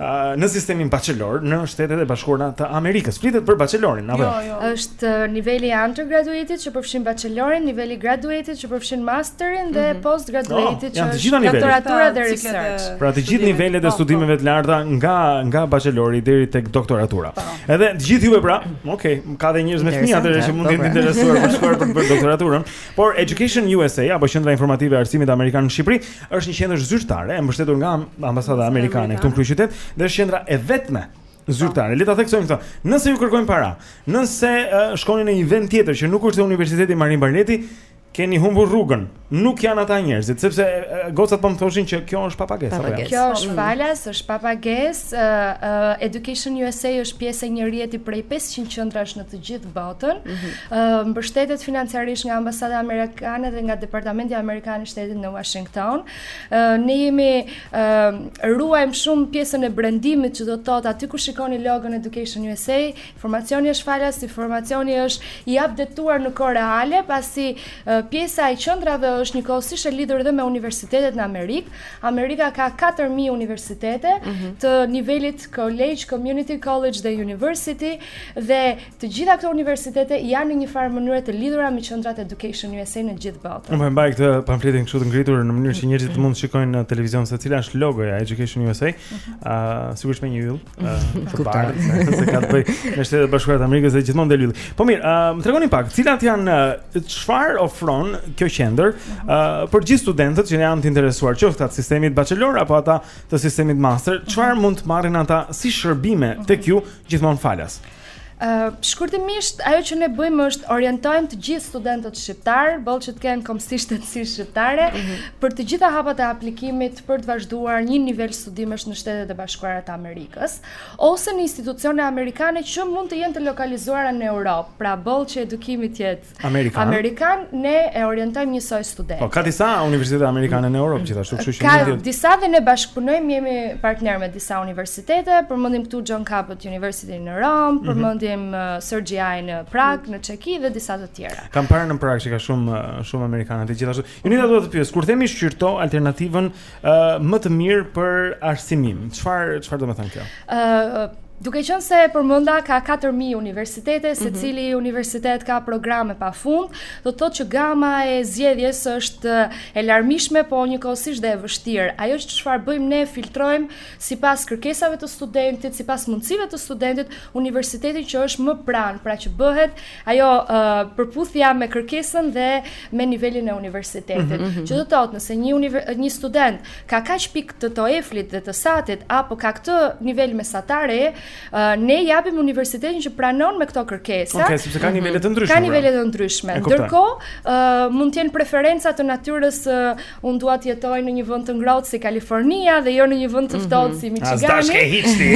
në sistemin bachelor në Shtetet e Bashkuara të Amerikës. Flitet për bachelorin, apo? Jo, jo. Është uh, niveli i undergraduate-it që përfshin bachelorin, niveli i graduate-it që përfshin masterin dhe mm -hmm. postgraduate-it oh, që është doktoratura dhe research. Pra të gjithë nivelet e po, po. studimeve të larta nga nga bachelori deri tek doktoratura. Po. Edhe të gjithë juve pra, ok, ka dhe njerëz me fëmijë atje që mund të jenë të interesuar për të shkuar për doktoraturën, por Education USA apo Qendra Informative e Arsimit Amerikan në Shqipëri Është një qendër zyrtare e mbështetur nga ambasada amerikane këtu në kryeqytet dhe është qendra e vetme zyrtare. Le ta theksojmë këtë. Nëse ju kërkojnë para, nëse uh, shkoni në një vend tjetër që nuk është Universiteti Marin Barleti, keni humbur rrugën. Nuk janë ata njerëzit, sepse gocat po më thoshin që kjo është pa pagesë. Pa pagesë, jo? Kjo është falas, është pa pagesë. Uh, uh, Education USA është pjesë e një rrjeti prej 500 qendrash në të gjithë botën. Mm -hmm. Mbështetet financiarisht nga ambasada amerikane dhe nga departamenti amerikan i shtetit në Washington. Ne jemi ruajmë shumë pjesën e brendimit që do të thotë aty ku shikoni logon Education USA, informacioni është falas, informacioni është i updetuar në kohë reale, pasi pjesa e qendrave është njëkohësisht e lidhur edhe me universitetet në Amerikë. Amerika ka 4000 universitete mm -hmm. të nivelit college, community college dhe university Dhe të gjitha këto universitete janë në një farë mënyre të lidhura me qendrat Education USA në gjithë botën. Unë po e mbaj këtë pamfletin kështu të ngritur në mënyrë që njerëzit të mund të shikojnë në televizion se cila është logoja e Education USA. Mhm. Ëh, uh, sigurisht me një yll, uh, të bardhë, se ka të bëjë me Shtetet e Bashkuara të Amerikës dhe gjithmonë del yll. Po mirë, ëh, uh, më tregoni pak, cilat janë çfarë uh, ofron kjo qendër mhm. uh, për gjithë studentët që janë të interesuar, qoftë ata të sistemit bachelor apo ata të sistemit master, çfarë mhm. mund të marrin ata si shërbime tek ju gjithmonë falas. Uh, shkurtimisht, ajo që ne bëjmë është orientojmë të gjithë studentët shqiptarë, boll që të kenë kombësi, shtetësi shqiptare, mm -hmm. për të gjitha hapat e aplikimit për të vazhduar një nivel studimesh në shtetet e bashkuara të Amerikës, ose në institucione amerikane që mund të jenë të lokalizuara në Europë, pra boll që edukimi të jetë Amerikan. Amerikan ne e orientojmë njësoj studentin. Po ka disa universitete amerikane në Europë gjithashtu, kështu që ka disa dhe ne bashkëpunojmë, jemi partner me disa universitete, përmendim këtu John Cabot University në Romë, mhm. përmendim mm -hmm. Sir GI në Pragë, në Çeki dhe disa të tjera. Kam parë në Pragë që ka shumë shumë amerikanë gjithashtu. Unë do të pyes, kur themi shqyrto alternativën Ë uh, më të mirë për arsimim. Çfarë çfarë do të thotë kjo? Ë uh, Duke qenë se përmenda ka 4000 universitete, mhm. secili mm -hmm. universitet ka programe pa fund, do të thotë që gama e zgjedhjes është e larmishme, po njëkohësisht dhe e vështirë. Ajo që çfarë bëjmë ne filtrojmë sipas kërkesave të studentit, sipas mundësive të studentit, universitetin që është më pranë, pra që bëhet Ajo përputhja me kërkesën dhe me nivelin e universitetit. Mhm, mhm, Që do mhm. të thotë nëse një një student ka kaq pikë të TOEFL-it dhe të SAT-it apo ka këtë nivel mesatare, ne japim universitetin që pranon me këto kërkesa. Okej, sepse ka nivele të ndryshme. Ka pra. nivele të ndryshme. Ndërkohë, mund të jenë preferenca të natyrës Unë dua të jetoj në një vend të ngrohtë si Kalifornia dhe jo në një vend të mhm. ftohtë si Michigan. As dash ke hiç ti.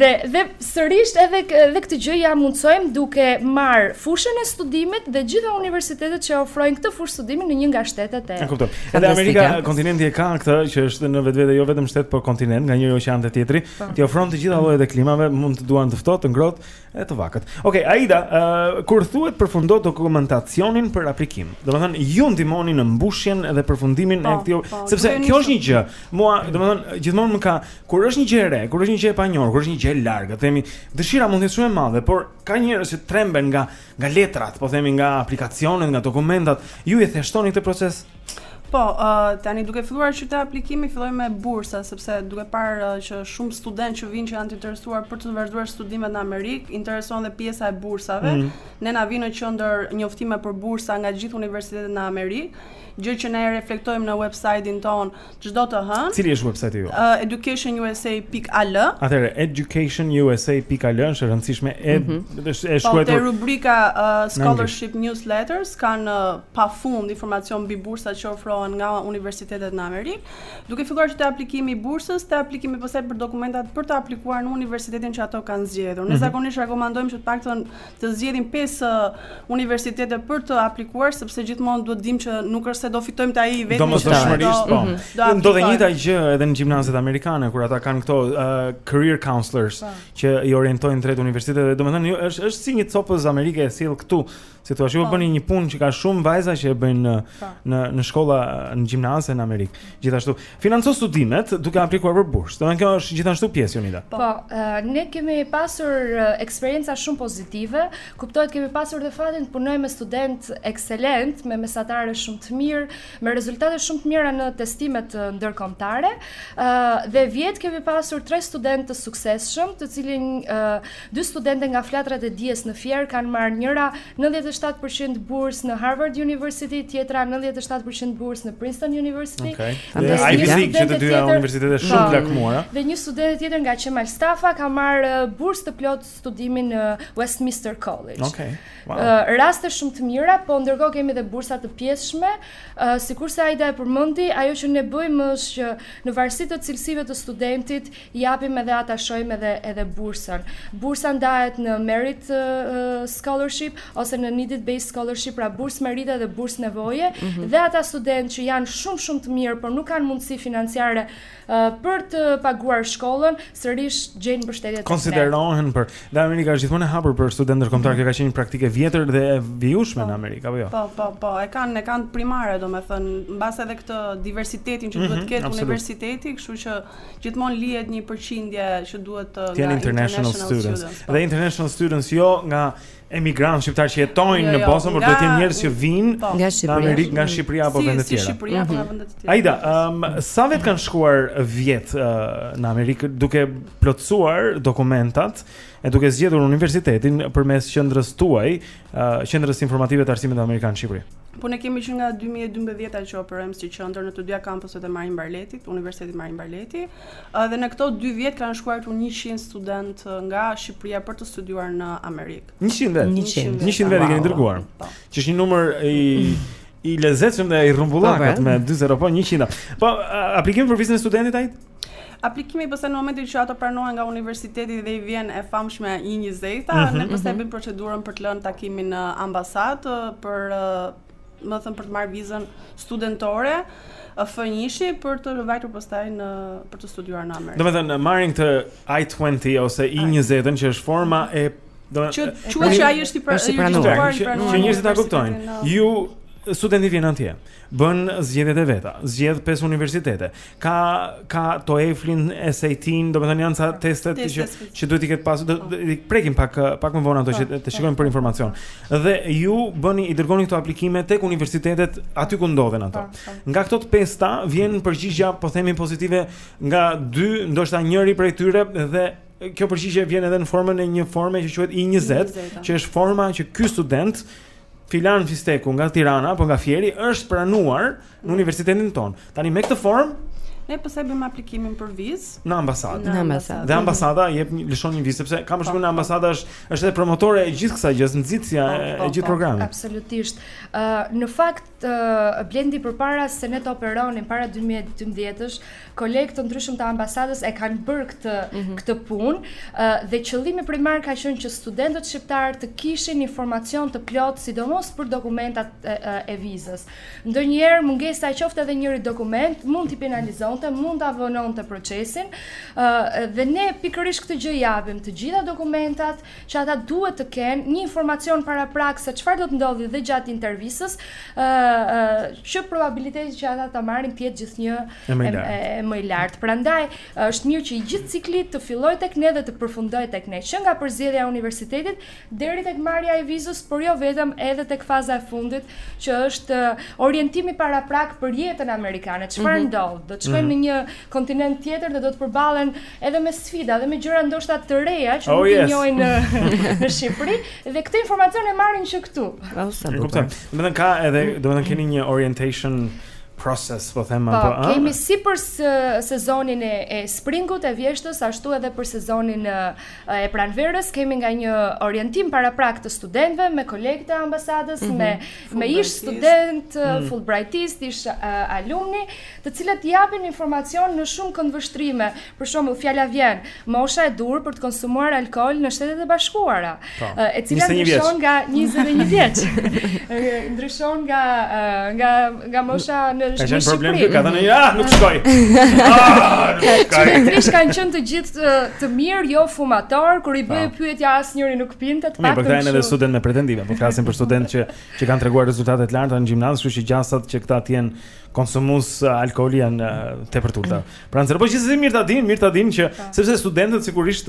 Dhe dhe sërish edhe edhe këtë gjë ia mundësojmë duke marrë fushën e studimit dhe gjitha universitetet që ofrojnë këtë fushë studimi në një nga shtetet e. E kuptoj. Edhe Amerika kontinenti e ka këtë që është në vetvete jo vetëm shtet por kontinent nga një oqean te tjetri. Po. T'i ofron të gjitha llojet e klimave, mund të duan të ftohtë, të ngrohtë, E të vakët. Okej, okay, Aida, uh, kur thuhet përfundo dokumentacionin për aplikim, domethënë ju ndihmoni në mbushjen dhe përfundimin po, e këtij, po, sepse kjo është një gjë. Mua, domethënë gjithmonë më ka kur është një gjë e re, kur është një gjë e panjohur, kur është një gjë e largët, themi, dëshira mund të jetë shumë e madhe, por ka njerëz që tremben nga nga letrat, po themi nga aplikacionet, nga dokumentat, ju e thjeshtoni këtë proces? Po, uh, tani duke filluar që te aplikimi filloj me bursa, sepse duke parë uh, që shumë studentë që vijnë që janë të interesuar për të vazhduar studimet në Amerikë, intereson dhe pjesa e bursave, mm -hmm. ne na vijnë në qendër njoftime për bursa nga gjithë universitetet në Amerikë, gjë që ne e reflektojmë në website-in tonë, Çdo të hënë. Cili është website-i juaj? Uh, educationusa.al. Atëherë educationusa.al është e rëndësishme. E mm -hmm. është e shkruar po, te rubrika uh, scholarship newsletters kanë uh, pafund informacion mbi bursat që ofrohen nga universitetet në Amerikë, duke filluar që te aplikimi i bursës, te aplikimi pastaj për dokumentat për të aplikuar në universitetin që ato kanë zgjedhur. Ne mm -hmm. zakonisht rekomandojmë që të paktën të zgjedhim pesë universitete për të aplikuar sepse gjithmonë duhet të dimë që nuk është se do fitojmë të ai i vetëm që do të po. mhm. ndodhë e njëjta gjë edhe në gjimnazet amerikane kur ata kanë këto uh, career counselors po. që i orientojnë drejt universiteteve domethënë jo, është është si një copëz Amerika e sjell këtu si thua ju po. bëni një punë që ka shumë vajza që e bëjnë në po. në në shkolla në gjimnaze në Amerikë gjithashtu Financon studimet duke aplikuar për bursë. Domethënë kjo është gjithashtu pjesë, Jonida. Po, po uh, ne kemi pasur eksperienca shumë pozitive. Kuptohet kemi pasur dhe fatin të punojmë me studentë ekselentë, me mesatare shumë të mirë, me rezultate shumë të mira në testimet ndërkombëtare. Uh, dhe vjet kemi pasur tre studentë të suksesshëm, të cilin uh, Dy studente nga Flatrat e Dijes në Fier kanë marrë njëra nëntëdhjetë e shtatë për qind bursë në Harvard University, tjetra nëntëdhjetë e shtatë për qind bursë në Princeton University. Okej. Dhe Dhe ai një vjen studente që të dyja tjetër- universitete Po. shumë të lakmuara. Dhe një studente tjetër nga Qemal Stafa ka marrë ë, bursë të plotë studimi në Westminster College. Okej. Wow. Ë, raste shumë të mira, po ndërkohë kemi dhe bursa të pjesshme. Ë, Sikurse Aida e përmendi, ajo që ne bëjmë është që në varësi të cilësive të studentit, japim edhe ata shojmë edhe edhe bursën. Bursa ndahet në merit scholarship ose në needed based scholarship, pra bursë merite dhe bursë nevoje mm -hmm. dhe ata studentë që janë shumë shumë të mirë, por nuk kanë mundësi financiare uh, për të paguar shkollën, sërish gjejnë mbështetje të konsiderohen për. Dhe Amerika është gjithmonë e hapur për studentë ndërkombëtarë mm -hmm. kjo ka qenë praktikë e vjetër dhe e vijushme po, në Amerikë, apo jo? Po, po, po, e kanë e kanë primare, domethënë, mbase edhe këtë diversitetin që mm -hmm, duhet të ketë universiteti, kështu që gjithmonë lihet një përqindje që duhet të ketë international, students. Po. Dhe international students jo nga emigrantë shqiptarë që jetojnë jo, në jo, Boston, por do të jenë njerëz që vijnë po. nga Shqipëria, në Amerikë, nga Shqipëria apo vende të tjera. Si Shqipëria apo nga mhm. vende të tjera. Aida, um, sa vetë kanë shkuar vjet uh, në Amerikë duke plotësuar dokumentat e duke zgjedhur universitetin përmes qendrës tuaj, Qendrës Informative të Arsimit Amerikan në Shqipëri. Po ne kemi që nga 2012-a që operojmë si qendër në të dyja kampuset e Marin Barletit, Universitetit Marin Barleti, dhe në këto 2 vjet kanë shkuar këtu 100 studentë nga Shqipëria për të studiuar në Amerikë. 100 vetë. 100 vetë. 100 vetë i keni dërguar. Po. Që është një numër i i lezetshëm dhe i rrumbullakët po, me 40 po 100. Po aplikimi për vizën e studentit ai? Aplikimi pastaj në momentin që ato pranohen nga universiteti dhe i vjen e famshmja I-njëzeta, mm -hmm, ne pastaj mm -hmm. bëjmë procedurën për të lënë takimin në ambasadë domethënë për të marrë vizën studentore F-njëshi për të vajtur pastaj në për të studiuar në Amerikë. Domethënë marrin këtë I-20 ose I-20-ën që është forma e do të thotë që ai është i pranuar, që njerëzit ta kuptojnë. Ju studenti vjen atje. Bën zgjedhjet e veta, zgjedh pesë universitete. Ka ka TOEFL-in, SAT-in, domethënë janë ca testet që që duhet të ketë pasur. Do të prekim pak pak më vonë ato që të shikojmë për informacion. Dhe ju bëni i dërgoni këto aplikime tek universitetet aty ku ndodhen ato. Nga këto të pesta vjen përgjigja, po themi pozitive nga dy, ndoshta njëri prej tyre dhe kjo përgjigje vjen edhe në formën e një forme që quhet I20, që është forma që ky student Filan Fisteku nga Tirana apo nga Fieri është pranuar në universitetin tonë. Tani me këtë formë ne pastaj bëjmë aplikimin për vizë në ambasadë. Në ambasadë. Dhe ambasada jep një lëshon një vizë sepse kam përshtypjen se ambasada është është edhe promotore e gjithë kësaj gjëje, nxitësja e gjithë programit. Absolutisht. Ë në fakt ë Blendi përpara se ne të operonim para 2012-ës, kolegë të ndryshëm të ambasadës e kanë bërë këtë mm -hmm. këtë punë uh, dhe qëllimi primar ka qenë që studentët shqiptarë të kishin informacion të plotë, sidomos për dokumentat e, e vizës. Ndonjëherë mungesa e qoftë edhe njërit dokument mund t'i penalizonte, mund ta vononte procesin uh, dhe ne pikërisht këtë gjë japim të gjitha dokumentat që ata duhet të kenë një informacion paraprak se çfarë do të ndodhë dhe gjatë intervistës, ë që probabiliteti që ata ta marrin të jetë gjithnjë e më i lartë. Prandaj është mirë që i gjithë cikli të fillojë tek ne dhe të përfundojë tek ne, që nga përzgjedhja e universitetit deri tek marrja e vizës, por jo vetëm edhe tek faza e fundit, që është orientimi paraprak për jetën amerikane, çfarë mm -hmm. ndodh, do të shkojnë mm -hmm. në një kontinent tjetër dhe do të përballen edhe me sfida dhe me gjëra ndoshta të reja që oh, nuk yes. i njohin në në Shqipëri dhe këtë informacion e marrin që këtu. Po, saktë. Do të ketë edhe, do të keni një orientation process po them apo po, kemi ah. si për sezonin e, e springut e vjeshtës ashtu edhe për sezonin e, e pranverës kemi nga një orientim paraprak të studentëve me kolegë të ambasadës mm -hmm. me me ish studentë mm. fulbrightistë ish uh, alumni të cilët japin informacion në shumë këndvështrime. Për shembull, fjala vjen, mosha e duhur për të konsumuar alkool në Shtetet e Bashkuara, po, e cila ndryshon nga 21 vjeç. ndryshon nga nga nga mosha në Shqipëri. Është një problem që ka thënë, jo, ah, nuk shkoj. Ah, Çuditërisht kanë qenë të gjithë të mirë, jo fumatorë, kur i po. bëhej pyetja asnjëri nuk pinte të paktën. Po këta janë edhe studentë me pretendime, po flasim për studentë që që kanë treguar rezultate të larta në gjimnaz, kështu që gjasat që këta të jenë konsumues alkooli janë tepër të ulta. Pra, po gjithsesi mirë ta dinë, mirë ta dinë që po. sepse studentët sigurisht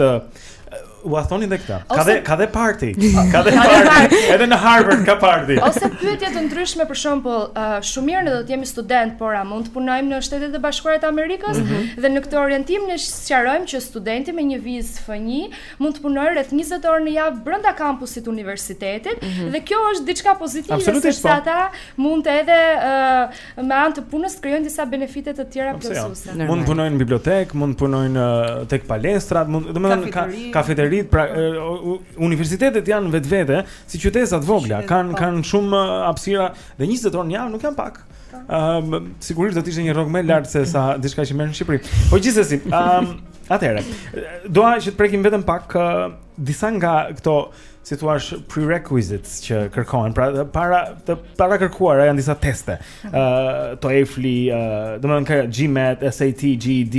u thonin dhe këta. Ka dhe ka dhe party. Ka dhe party. Edhe në Harvard ka party. Ose pyetje të ndryshme për shembull, uh, shumë mirë ne do të jemi studentë, por a mund të punojmë në Shtetet e Bashkuara të Amerikës? Mm -hmm. Dhe në këtë orientim ne sqarojmë që studenti me një vizë F1 mund të punojë rreth 20 orë në javë brenda kampusit të universitetit mm -hmm. dhe kjo është diçka pozitive sepse po. ata Mund të edhe uh, me anë të punës të krijojnë disa benefite të tjera po, plotësuese. Jo. Mund të punojnë në bibliotekë, mund të punojnë tek palestrat, mund, domethënë ka kafeteritë, pra uh, universitetet janë vetvete si qyteza të vogla, kanë po. kanë shumë hapësira dhe 20 orë në javë nuk janë pak. Ëm uh, sigurisht do të ishte një rrogë më e lartë se sa diçka që merr në Shqipëri. Po gjithsesi, ëm um, atëherë, dua që të prekim vetëm pak uh, disa nga këto uh, si thua, prerequisites që kërkohen, pra para të para kërkuara janë disa teste. Mhm. ë uh, TOEFL, uh, domethënë ka GMAT, SAT, GED,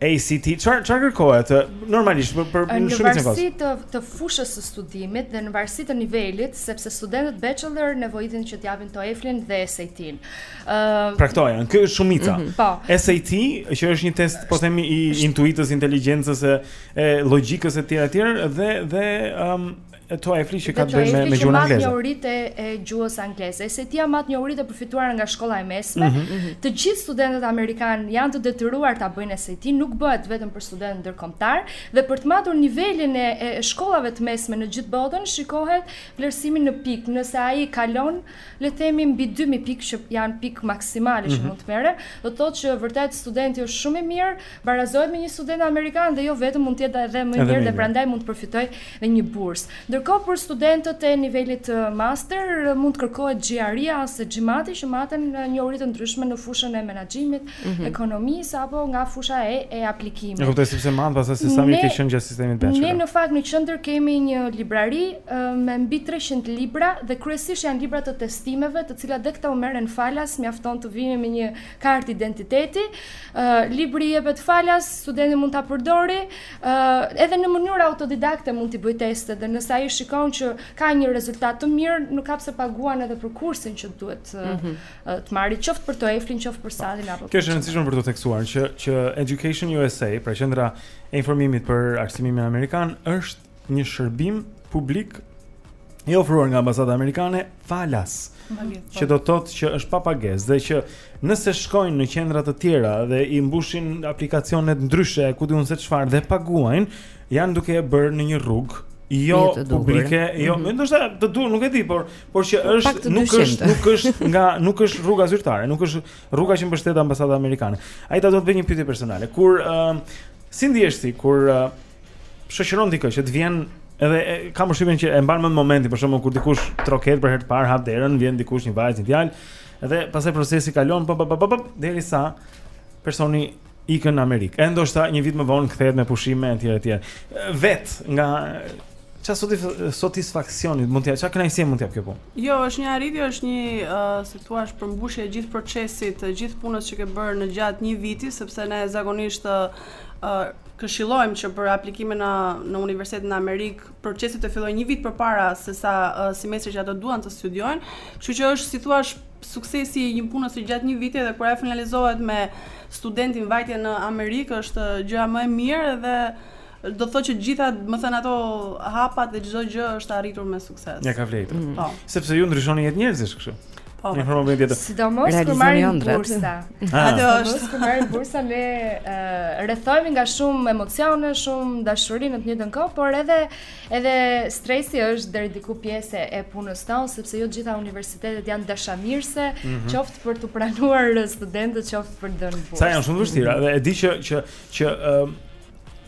ACT, çfarë çfarë kërkohet normalisht për për shembull çfarë? Në varësi të të fushës së studimit dhe në varësi të nivelit, sepse studentët bachelor nevojitet që të japin TOEFL-in dhe SAT-in. Ëh, uh, pra këto janë, kjo është shumica. Mm -hmm. Po. SAT, që është një test, po themi i intuitës,, inteligjencës e e logjikës etj etj dhe dhe um, TOEFL-i që ka të bëjë me me gjuhën angleze. Njohuritë e gjuhës angleze. SAT-ja mat njohuritë e përfituara nga shkolla e mesme. Mm -hmm. Të gjithë studentët amerikanë janë të detyruar ta bëjnë SAT nuk bëhet vetëm për studentë ndërkombëtarë dhe për të matur nivelin e, e shkollave të mesme në gjithë botën shikohet vlerësimi në pikë, nëse ai kalon, le të themi mbi 2000 pikë që janë pikë maksimale mm -hmm. që mhm. mund të merren, do të thotë që vërtet studenti është shumë i mirë barazohet me një student amerikan dhe jo vetëm mund të jetë edhe më i mirë dhe prandaj mund të përfitojë dhe një bursë. Ndërkohë për studentët e nivelit master mund të kërkohet GRE-ja ose GMAT-i që matin njohuri të ndryshme në fushën e menaxhimit, mm -hmm. ekonomisë apo nga fusha e e aplikimit. E kuptoj sepse mat pastaj se sa i mirë ke qenë gjatë sistemit bachelor. Ne në fakt në qendër kemi një librari me mbi 300 libra dhe kryesisht janë libra të testimeve, të cilat dhe këto merren falas, mjafton të vini me një kartë identiteti, libri i jepet falas, studenti mund ta përdorë, edhe në mënyrë autodidakte mund t'i bëjë testet dhe nëse ai shikon që ka një rezultat të mirë, nuk ka pse paguan edhe për kursin që duhet të, mhm. të marrë, qoftë për TOEFL-in, qoftë për SAT-in apo. Kjo është e rëndësishme për t'u theksuar që që Education USA, pra qendra e informimit për arsimimin amerikan, është një shërbim publik i ofruar nga ambasada amerikane falas, që do të thotë që është pa pagesë dhe që nëse shkojnë në qendra të tjera dhe i mbushin aplikacionet ndryshe, ku di unë se çfarë dhe paguajnë, janë duke e bërë në një rrugë jo Jo të duhur, publike, e? jo, Mhm. ndoshta të duhur nuk e di, por por që Po, pak është të nuk dyshimtë. është nuk është nga nuk është rruga zyrtare, nuk është rruga që mbështet ambasada amerikane. Aida, do të bëj një pyetje personale. Kur ë si ndihesh ti kur ë, shoqëron dikë që të vjen edhe e, kam përshtypjen që e mban mend momentin, për shembull kur dikush troket për herë të parë hap derën, vjen dikush një vajzë, një djalë, edhe pastaj procesi kalon pa pa pa pa derisa personi ikën në Amerikë. E ndoshta një vit më vonë kthehet me pushime etj etj. Vetë ça lloj satisfaksioni mund t'japë, ça kënaqësi mund t'japë kjo punë. Jo, është një arritje, është një uh, si thua është përmbushje e gjithë procesit, të gjithë punës që ke bërë në gjatë një viti, sepse ne zakonisht uh, këshillojmë që për aplikime në në universitet në Amerikë, procesi të fillojë një vit përpara se sa uh, semestri që ato duan të studiojnë. Kështu që është si thua suksesi i një punës së gjatë një viti dhe kur ajo finalizohet me studentin vajtje në Amerikë është gjëja më e mirë dhe do të thotë që të gjitha, më thënë ato hapat dhe çdo gjë është arritur me sukses. Ia ka vlejtur. Mm. Po. Sepse ju ndryshoni jetë njerëzish kështu. Po. Në një formë a një tjetër. Sidomos kur marrin bursa. Ah. Atë është kur marrin bursa ne uh, rrethohemi nga shumë emocione, shumë dashuri në të njëjtën kohë, por edhe edhe stresi është deri diku pjesë e punës tonë, sepse jo të gjitha universitetet janë dashamirëse, mm -hmm. qoftë për të pranuar studentët, qoftë për të dhënë bursë. Disa janë shumë të vështira dhe e di që që që uh,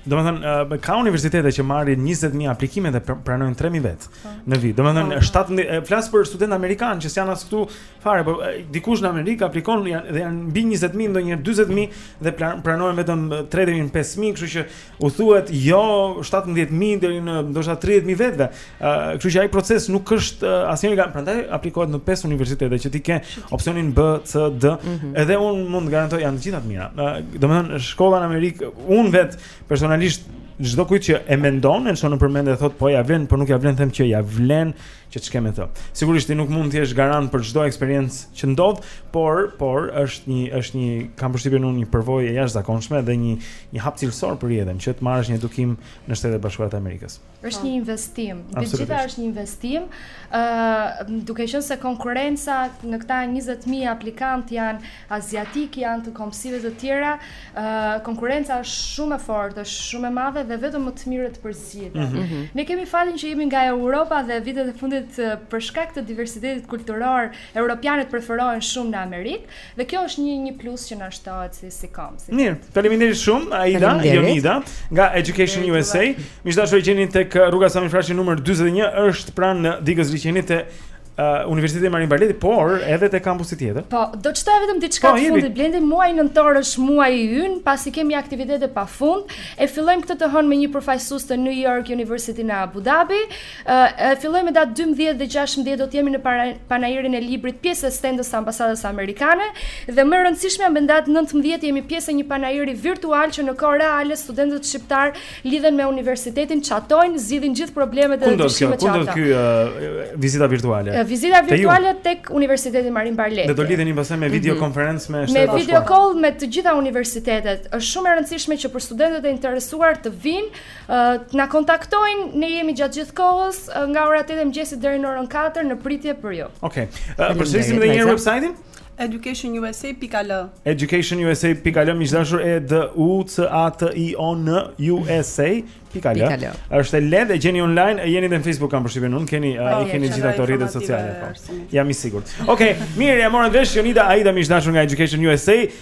Domethënë, uh, ka universitete që marrin 20.000 aplikime dhe pranojnë 3.000 vetë po. në vit. Domethënë, po. flas për studentë amerikanë që s'janë as këtu fare, po dikush në Amerikë aplikon dhe janë mbi 20.000, ndonjëherë 20.000 dhe pranojnë vetëm 3.000, 5.000, kështu që u thuhet jo 17.000 deri në ndoshta 30.000 vetëve. Uh, kështu që ai proces nuk është uh, asnjëri nga prandaj aplikohet në pesë universitete që ti ke opsionin B, C, D. Mm -hmm. Edhe unë mund të garantoj janë të gjitha të mira. Uh, Domethënë shkolla në Amerikë, unë vetë personalisht çdokujt që e mendon, e çon nëpër mend e thotë po ia vlen apo nuk ia vlen them që ia vlen që ç'ke me të. Sigurisht ti nuk mund të jesh garant për çdo eksperiencë që ndodh, por por është një është një kam përshtypjen unë një përvojë e jashtëzakonshme dhe një një hap cilësor për jetën që të marrësh një edukim në Shtetet e Bashkuara të Amerikës. Është po. një investim. Mbi të gjitha është një investim. Ë, uh, duke qenë se konkurrenca në këta 20.000 aplikantë janë aziatikë, janë të kombësive të tjera, ë uh, konkurrenca është shumë e fortë, është shumë e madhe dhe vetëm më të mirët përzgjidhen. Mm -hmm. Ne kemi fatin që jemi nga Europa dhe vitet e fundit për shkak të diversitetit kulturor, europianët preferohen shumë në Amerikë. Dhe kjo është një një plus që na shtohet si si komb. Si Mirë, faleminderit shumë Aida Jonida nga Education USA. Miq të dashur e gjeni tek uh, rruga Sami Frashëri numër 41 është pranë Digës së Liqenit te uh, Universiteti Marin Barleti, por edhe te kampusi tjetër. Po, do të shtoja vetëm diçka po, të fundit Blendi, muaji nëntor është muaji ynë, pasi kemi aktivitete pafund. E fillojmë këtë të hënë me një përfaqësues të New York University në Abu Dhabi. E fillojmë me datë 12 dhe 16 do të jemi në panairin e librit pjesë e stendës të ambasadës amerikane dhe më e rëndësishmja me datë 19 jemi pjesë e një panairi virtual që në kohë reale studentët shqiptar lidhen me universitetin, çatojnë, zgjidhin gjithë problemet dhe dyshimet e ata. Ku do të jetë kjo vizita virtuale? Vizita virtuale tek Universiteti Marin Barleti. Dhe do lidheni pastaj me mhm. video konferencë me shtetin. Me video call me të gjitha universitetet. Është shumë e rëndësishme që për studentët e interesuar të vinë Të na kontaktojnë, ne jemi gjatë gjithë kohës, nga ora 8 e mëngjesit deri në orën 4 në pritje për ju. Okej. Okay. Përsërisim edhe një herë website-in? educationusa.al. educationusa.al miq të dashur e d u c a t i o n u s a pikë al. Është e lehtë, e gjeni online, jeni në Facebook kam përshtypjen unë, keni po, i keni gjithë ato rrjete sociale. Po. Jam i sigurt. Okej, okay, mirë, e morën vesh Jonida Aida miq të dashur nga Education USA.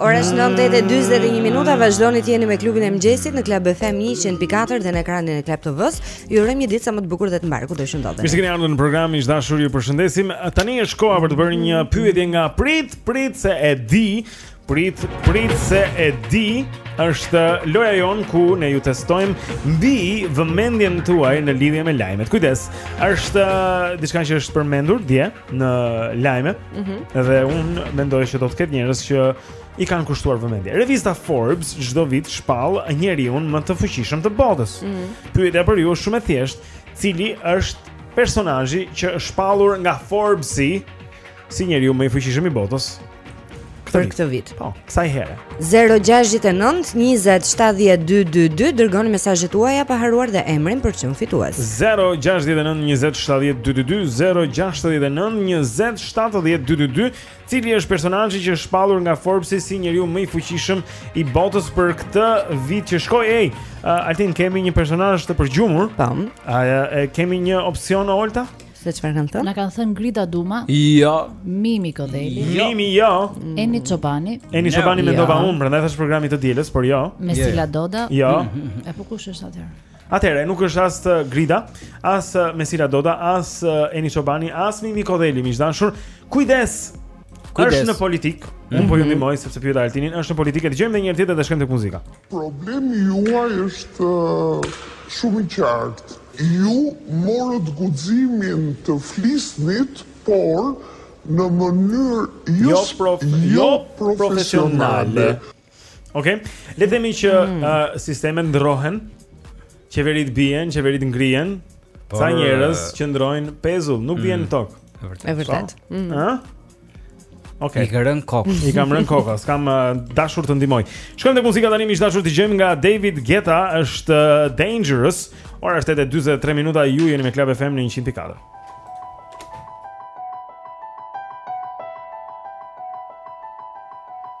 Ora është 9:41 minuta, vazhdoni të jeni me klubin e mëngjesit në Club FM 104 dhe në ekranin e Club TV-s. Ju urojmë një ditë sa më të bukur dhe të mbarë kudo të ndodheni. Mirë se keni ardhur në program miq të dashur, ju përshëndesim. Tani është koha për të bërë një pyetje nga Prit, Prit se e di Prit, prit se e di është loja jonë ku ne ju testojmë mbi vëmendjen tuaj në lidhje me lajmet. Kujdes, është uh, diçka që është përmendur dje në lajme. Mm -hmm. Dhe unë mendoj që do të ketë njerëz që i kanë kushtuar vëmendje. Revista Forbes çdo vit shpall njeriun më të fuqishëm të botës. Mm -hmm. Pyetja për ju është shumë e thjeshtë, cili është personazhi që është shpallur nga Forbes si si njeriu më i fuqishëm i botës. Për këtë vit. Po, kësaj herë. 069 20 7222 dërgoni mesazhet tuaja pa harruar dhe emrin për çmim fitues. 069 20 7222 069 20 7222 Cili është personazhi që është shpallur nga Forbes si njeriu më i fuqishëm i botës për këtë vit që shkoi? Ej, uh, Altin kemi një personazh të përgjumur. Tam. Po. A e kemi një opsion Olta? Se çfarë kanë thënë? Na kanë thënë Grida Duma. Jo. Mimi Kodeli. Jo. Mimi jo. Eni Çobani. Eni Çobani jo. mendova unë, prandaj thashë programi i të dielës, por jo. Mesila Doda. Jo. E po kush është atëherë? Atëherë nuk është as uh, Grida, as uh, Mesila Doda, as uh, Eni Çobani, as Mimi Kodeli, miq të dashur. Kujdes. Kujdes. Është në politikë. Mm -hmm. Unë po ju mhm. ndihmoj sepse pyeta Altinin, është në politikë. Dëgjojmë edhe një herë tjetër dhe shkojmë tek muzika. Problemi juaj është shumë i qartë. Ju morët guximin të flisnit, por në mënyrë jo jo profesionale. Okej. Le të themi që sistemet ndrrohen, qeveritë bien, qeveritë ngrihen, ca njerëz qëndrojnë pezull, nuk bien në tokë. Është vërtet. Është vërtet. Ëh? Okej. Okay. I kam rën kokës. I kam rën kokës, s'kam uh, dashur të ndihmoj. Shkojmë te muzika tani, miq të dashur të dëgjojmë nga David Guetta, është uh, Dangerous. Ora është 8:43 minuta, ju jeni me Club FM në 104.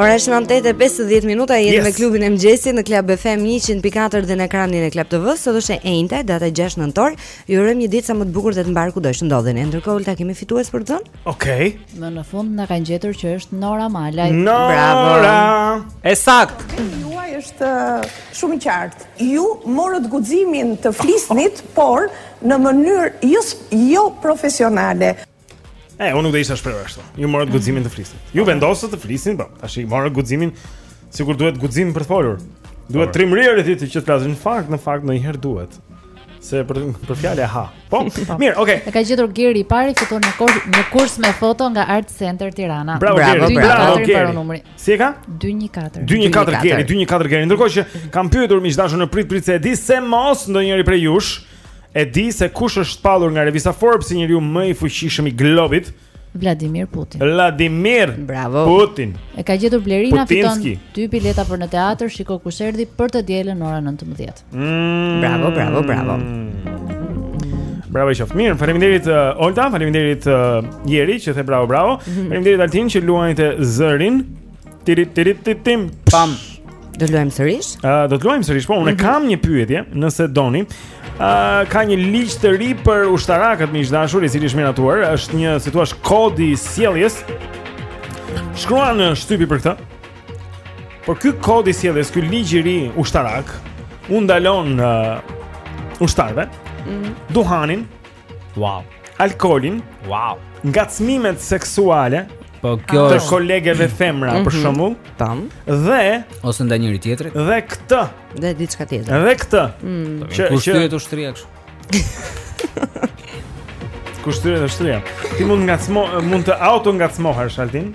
Ora është 9:50 minuta jeni yes. me klubin e mëngjesit në Club FM 104 dhe në ekranin e Club TV-s. Sot është e enjte, data 6 nëntor. Ju urojmë një ditë sa më të bukur dhe të mbarë kudo që ndodheni. Ndërkohë Olta kemi fitues për të dhënë? Okej. Okay. Më në fund na kanë gjetur që është Nora Malaj. Nora! Bravo. E saktë. Juaj është uh, shumë i qartë. Ju morët guximin të flisnit, por në mënyrë jo, jo profesionale. E, unë nuk do isha shprehur ashtu. Ju morët guximin të flisni. Ju vendosët të flisni, po. Tashi morët guximin sikur duhet guxim për të folur. Duhet trimëri tani që të flasësh në fakt, në fakt ndonjëherë duhet. Se për për fjalë e ha. Po. po. Mirë, okay. E ka gjetur Geri i pari fiton në kurs në kurs me foto nga Art Center Tirana. Bravo, bravo, Geri. Bravo, Geri. Numri. Si e ka? 214. 214 Geri, 214 Geri. Ndërkohë që kam pyetur miq të dashur në prit prit se e di se mos ndonjëri prej jush e di se kush është shpallur nga revista Forbes si njeriu më i fuqishëm i globit. Vladimir Putin. Vladimir Bravo. Putin. E ka gjetur Blerina fiton dy bileta për në teatr, shiko kush erdhi për të dielën në orën 19. Mm. Bravo, bravo, bravo. Bravo i qoftë. Mirë, faleminderit uh, Olta, faleminderit uh, Jeri që the bravo, bravo. Mm -hmm. Faleminderit Altin që luajte zërin. Tiri tiri tim. Pam. Do luajmë sërish? Ë, uh, do të luajmë sërish, po unë mm -hmm. kam një pyetje, nëse doni. Ë, uh, ka një ligj të ri për ushtarakët miq të dashur, i cili është miratuar, është një, si të thuash, kod i sjelljes. Shkruan shtypi për këtë. Por ky kod i sjelljes, ky ligj i ri ushtarak, u ndalon uh, ushtarëve mm -hmm. duhanin Wow. Alkoolin. Wow. Ngacmimet seksuale. Po kjo është të kolegeve femra mm -hmm. për mhm. shembull. Tam. Dhe ose ndaj njëri tjetrit. Dhe këtë. Dhe diçka tjetër. Dhe këtë. Mm. Që kushtet ushtria kështu. Kushtet ushtria. Ti mund ngacmo mund të autongacmohesh Altin.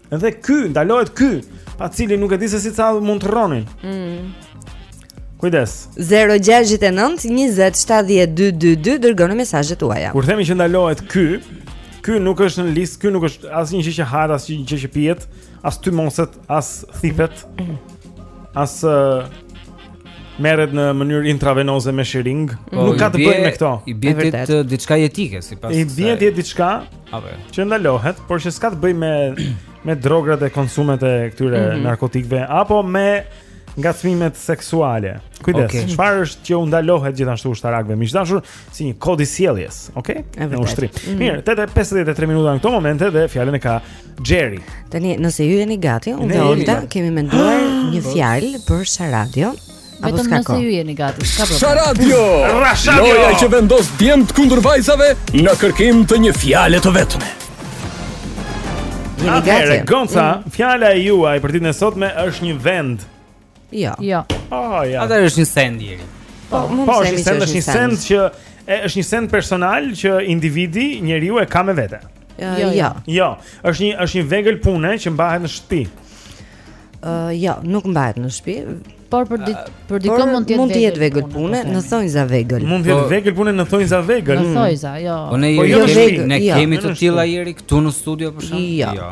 Edhe ky, ndalohet ky, pa të cilin nuk e di se si ca mund të rronin. Mm. Kujdes. 069 20 70 222 dërgoni mesazhet tuaja. Kur themi që ndalohet ky, ky nuk është në listë, ky nuk është asnjë gjë që hahet, asnjë gjë që pihet, as tymoset, as thithet. As uh, merret në mënyrë intravenoze me shiringë, po, nuk ka të bëjë me këto. I bie ti diçka etike sipas. I bie ti diçka apo që ndalohet, por që s'ka të bëjë me me drogat e konsumet e këtyre mm -hmm. narkotikëve apo me ngacmimet seksuale. Kujdes, çfarë okay. është që u ndalohet gjithashtu ushtarakëve miq të dashur si një kod i sjelljes, okay? Në ushtri. Mm -hmm. Mirë, 8:53 minuta në këto momente dhe fjalën e ka Jerry. Tani nëse ju jeni gati, unë dhe Olta kemi menduar një fjalë për Sharadio. Vetëm nëse ju jeni gati, s'ka problem. Sharadio. Sharadio. Loja që vendos djemtë kundër vajzave në kërkim të një fjale të vetme. Jeni gati. Atëherë, Gonca, mm. fjala e juaj për ditën e sotme është një vend. Jo. Jo. Oh, ja. Ata është një send Jerry. Po, po mund po, të themi se është një send që e, është një send personal që individi, njeriu e ka me vete. Jo, jo. Jo, jo. është një është një vegël pune që mbahet në shtëpi. Ë, uh, jo, nuk mbahet në shtëpi. Por për dit, për dikë mund të jetë mund të jetë vegël pune në thonjza vegël. Mund të jetë po- vegël pune në thonjza vegël. Në thonjza, jo. Po ne jo, jo ne kemi të tilla Jerry këtu në studio për shkak. Jo. jo.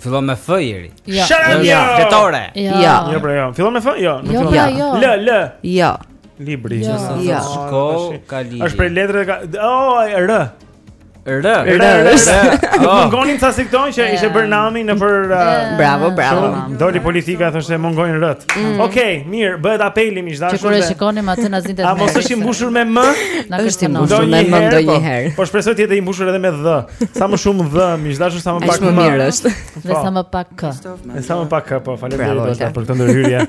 Fillon me F Jerry. Jo. Ja. Fitore. Jo. Ja. Jo, pra jo. Fillon me F? Jo, nuk jo, fillon. Pra, jo. L L. Jo. Libri. Jo. Ja. Shkollë ka lidhje. Është për letrat ka. Oh, R. R. R. Nuk mungonin ca si këto që ishte bërë nami në për uh, Bravo, bravo. Doli politika thoshte mungojnë R. Mm. Okej, mirë, bëhet apeli miq të dashur. Sikur e shikonim atë në zinën. A mos është i mbushur me M? Është i mbushur me M ndonjëherë. Po, po shpresoj të jetë i mbushur edhe me D. Sa më shumë D, miq të dashur sa më pak M. Është mirë është. Po. Dhe sa më pak k. Dhe sa më pak k, po faleminderit për këtë ndërhyrje.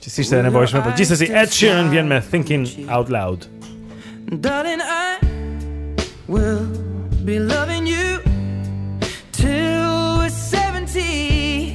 Që s'ishte e nevojshme, por gjithsesi Ed Sheeran vjen me Thinking Out Loud. Darling I will be loving you till we're 70.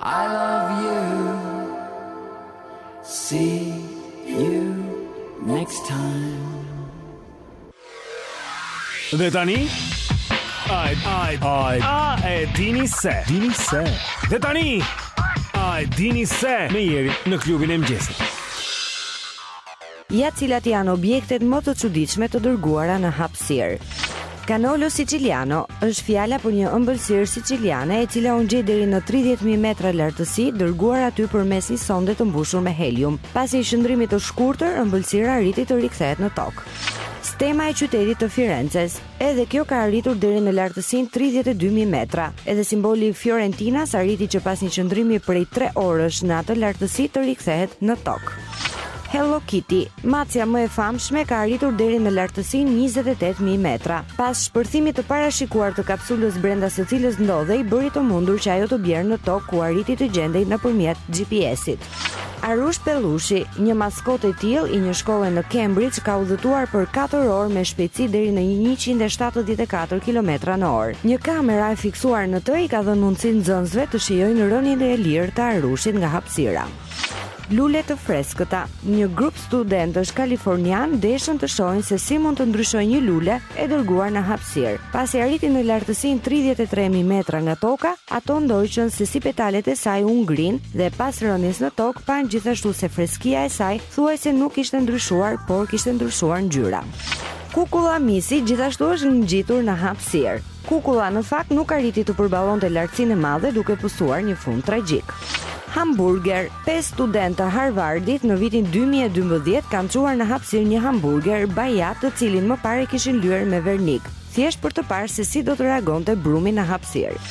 I love you See you next time Dhe tani Ai ai ai a e dini se dini se Dhe tani a e dini se me Jerry në klubin e mëngjesit Ja cilat janë objektet më të çuditshme të dërguara në hapësirë. Cannolo siciliano është fjala për një ëmbëlsirë siciliane e cila u ngjit deri në 30000 metra lartësi, dërguar aty përmes një sonde të mbushur me helium. Pas një qëndrimi të shkurtër, ëmbëlsira arriti të rikthehet në tokë. Stema e qytetit të Firences. Edhe kjo ka arritur deri në lartësinë tridhjetë e dy mijë metra. Edhe simboli i Fiorentinas arriti që pas një qëndrimi prej tre orësh në atë lartësi të rikthehet në tokë. Hello Kitty, macja më e famshme ka arritur deri në lartësinë njëzet e tetë mijë metra. Pas shpërthimit të parashikuar të kapsulës brenda së cilës ndodhej, bëri të mundur që ajo të bjerë në tokë ku arriti të gjendej nëpërmjet GPS-it. Arush pelushi, një maskotë e tillë i një shkolle në Cambridge, ka udhëtuar për katër orë me shpejtësi deri në njëqind e shtatëdhjetë e katër kilometra në orë. Një kamera e fiksuar në të i ka dhënë mundësinë nxënësve të shijojnë rënien e lirë të arushit nga hapësira. Lule të freskëta, një grup Studentësh kalifornianë deshën të shohin se si mund të ndryshojë një lule e dërguar në hapësirë. Pasi arriti në lartësinë 33.000 metra nga toka, ato ndoqën se si petalet e saj u ngrinë dhe pas rënies në tokë panë gjithashtu se freskia e saj thuajse nuk kishte ndryshuar, por kishte ndryshuar ngjyra. Kukulla misi gjithashtu është ngjitur në hapësirë. Kukulla në fakt nuk arriti të përballonte lartësinë e madhe duke pësuar një fund tragjik. Hamburger Pesë studentë të Harvardit në vitin dy mijë e dymbëdhjetë kanë çuar në hapësirë një hamburger bajat të cilin më parë e kishin lyer me vernik, thjesht për të parë se si do të reagonte brumi në hapësirë.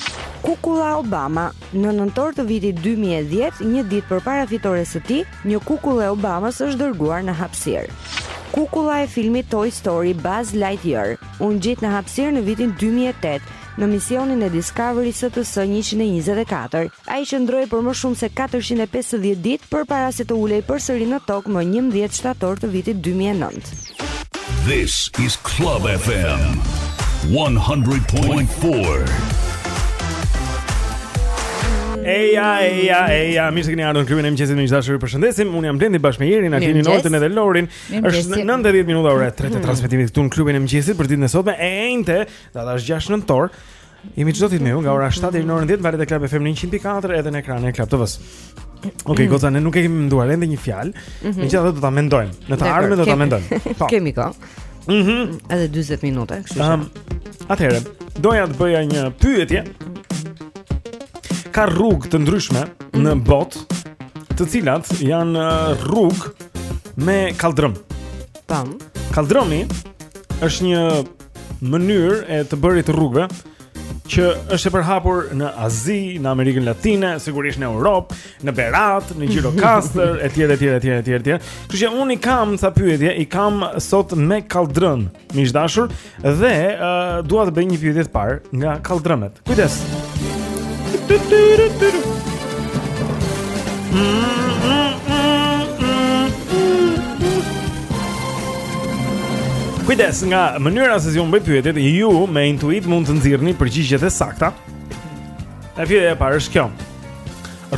Kukulla Obama Në nëntor të vitit dy mijë e dhjetë, një ditë përpara fitores së tij, një kukull e Obamës është dërguar në hapësirë. Kukulla e filmit Toy Story Buzz Lightyear u ngjit në hapësirë në vitin dy mijë e tetë, në misionin e Discovery STS njëqind e njëzet e katër, Ai qëndroi për më shumë se katërqind e pesëdhjetë ditë përpara se të ulej përsëri në tokë më njëmbëdhjetë shtator të vitit dy mijë e nëntë. This is Club FM 100.4. Eja, eja, eja, mirë se keni ardhur në klubin e mëngjesit miq të dashur. Ju përshëndesim. Unë jam Blendi bashkë me Jerin, Akinin, Ortin dhe Lorin. Është 90 minuta ora e tretë e mm. transmetimit këtu në klubin e mëngjesit për ditën e sotme. E enjte, data është 6 nëntor. Jemi çdo ditë me ju nga ora 7 deri në orën 10 valët e Club FM 100.4 edhe në ekranin e Club TV-s. Okej, okay, mm. goza, ne nuk e kemi menduar ende një fjalë. Mm -hmm. Megjithatë do ta mendojmë. Në të ardhmen do ta mendojmë. Po. Kemi kohë. Mhm. Mm edhe 40 minuta, kështu që. Um, Atëherë, doja të bëja një pyetje. Ka rrugë të ndryshme mm -hmm. në mhm. botë, të cilat janë uh, rrugë me kaldrëm. Tam. Kaldrëmi është një mënyrë e të bërit të rrugëve që është e përhapur në Azi, në Amerikën Latine, sigurisht në Europë, në Berat, në Gjirokastër, etj, etj, etj, etj, etj. Kështu që unë i kam ca pyetje, i kam sot me kalldrëm, miq të dashur, dhe uh, dua të bëj një pyetje të parë nga kalldrëmet. Kujdes. Mm. Kujdes nga mënyra se si unë bëj pyetjet, ju me intuit mund të nxirrni përgjigjet e sakta. E pyetja e parë është kjo.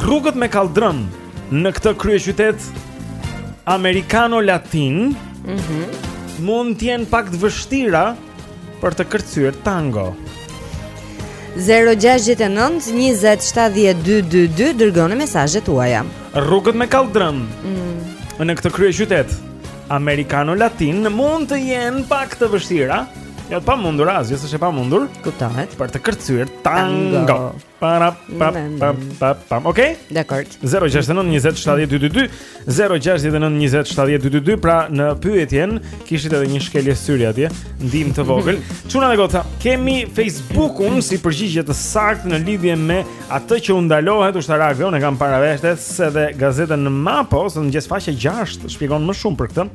Rrugët me kaldrëm në këtë kryeqytet amerikano-latin mm -hmm. mund të jenë pak të vështira për të kërcyer tango. 0-6-9-27-22-2 Dërgoni mesazhet tuaja Rrugët me kaldrëm mm. Në këtë kryeqytet Amerikano-latin mund të jenë pak të vështira. Jo të pamundura, asgjë s'është e pamundur. Kuptohet. Për të kërcyer tango. Para pa pa pa pa. Okej? Dakor. 0692070222 0692070222 pra në pyetjen kishit edhe një shkelje syri atje, ndihmë të vogël. Çuna dhe goca, kemi Facebookun si përgjigje të saktë në lidhje me Atë që u ndalohet ushtarakëve, unë e kam para vetes edhe gazetën Mapo, sot në mëngjes faqe 6, shpjegon më shumë për këtë.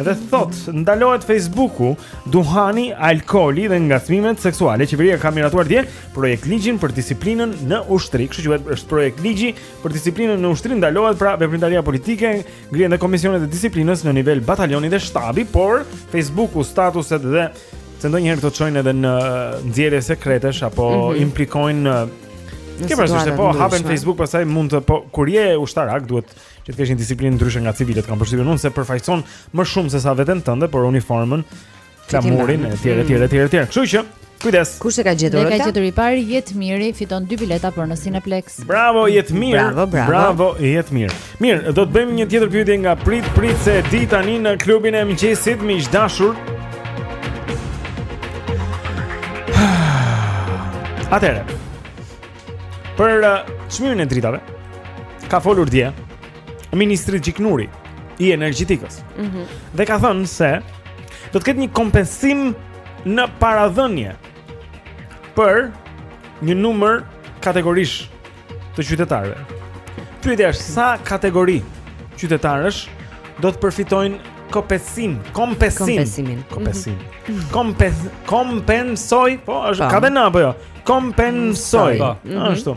Edhe thotë, ndalohet Facebooku, duhani, alkooli dhe ngacmimet seksuale. Qeveria ka miratuar dje projektligjin për disiplinën në ushtri. Kështu që është projektligji për disiplinën në ushtri ndalohet pra veprimtaria politike, Ngrihen dhe komisionet e disiplinës në nivel batalioni dhe shtabi, por Facebooku, statuset dhe se ndonjëherë këto çojnë edhe në nxjerrje sekretesh apo mm -hmm. implikojnë Ke parasysh se po hapen Facebook pastaj mund të po kur je ushtarak duhet që të kesh një disiplinë ndryshe nga civilët kam përshtypjen unë se përfaqëson më shumë se sa veten tënde por uniformën flamurin etj etj etj etj. Kështu që kujdes. Kush e ka gjetur? Na e ka gjetur i pari Jetmiri, fiton dy bileta për në Cineplex. Bravo Jetmir. Bravo, bravo. Bravo Jetmir. Mirë, do të bëjmë një tjetër pyetje nga Prit Prit s'e di tani në klubin e mëngjesit miq të dashur. Atëherë. Për uh, çmimin e dritave ka folur dje ministri Gjiknuri i energjetikës. Ëh. Mm -hmm. Dhe ka thënë se do të ketë një kompensim në paradhënie për një numër kategorish të qytetarëve. Pyetja është sa kategori qytetarësh do të përfitojnë kompensim, kompensim, kompesimin, kompensim. Mm -hmm. Kompes, kompensoj, po, është ka dhe n apo jo? Kompensoj. Po. Mm -hmm. Ashtu.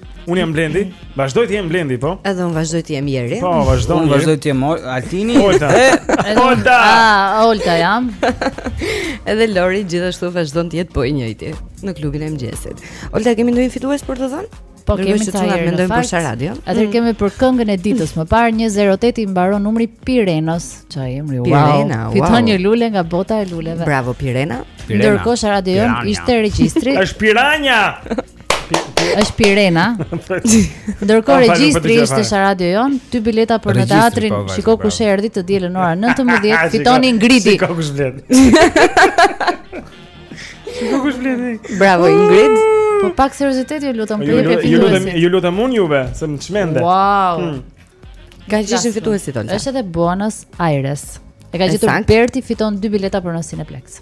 Unë jam Blendi, vazhdoj të jem Blendi, po. Edhe unë vazhdoj të jem Jeri. Po, vazhdon. Unë vazhdoj të jem Altini. Olta. Olta. Ah, Olta jam. Edhe Lori gjithashtu vazhdon të jetë po i njëjti në klubin e mëngjesit. Olta kemi ndonjë fitues për të dhënë? Po kemi të çuna mendojmë për sa radio. Atë mm. kemi për këngën e ditës. Më parë 08 i mbaron numri Pirenës, çfarë emri. Pirena, wow. Fiton një lule nga bota e luleve. Bravo Pirena. Ndërkohë radio ishte regjistri. Është Piranja. është Pirena. Ndërkohë regjistri ishte sa radio jon, dy bileta për në teatrin. Po, Shiko kush erdhi të dielën ora 19, fiton Ingridi. Shiko kush vjen. Shiko kush vjen. Bravo Ingrid. Po pak seriozitet ju lutem, po ju lutem, ju lutem, ju lutem unë juve, se më çmende. Wow. Hmm. Ka gjetur fituesi Olga. Është edhe Buenos Aires. E ka gjetur Berti fiton dy bileta për në Cineplexx.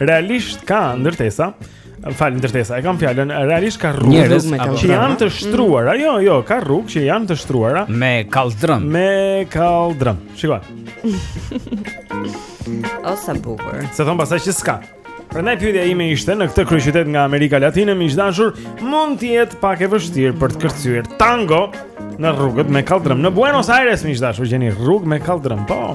realisht ka ndërtesa, falë ndërtesa, e kam fjalën, realisht ka rrugë që janë të shtruara. Mm. Jo, jo, ka rrugë që janë të shtruara me kaldrëm. Me kaldrëm. Shiko. O sa bukur. Se thonë pastaj që s'ka. Prandaj pyetja ime ishte në këtë kryeqytet nga Amerika Latine, miq të dashur, mund të jetë pak e vështirë për të kërcyer tango në rrugët me kaldrëm. Në Buenos Aires miq të dashur gjeni rrugë me kaldrëm. Po.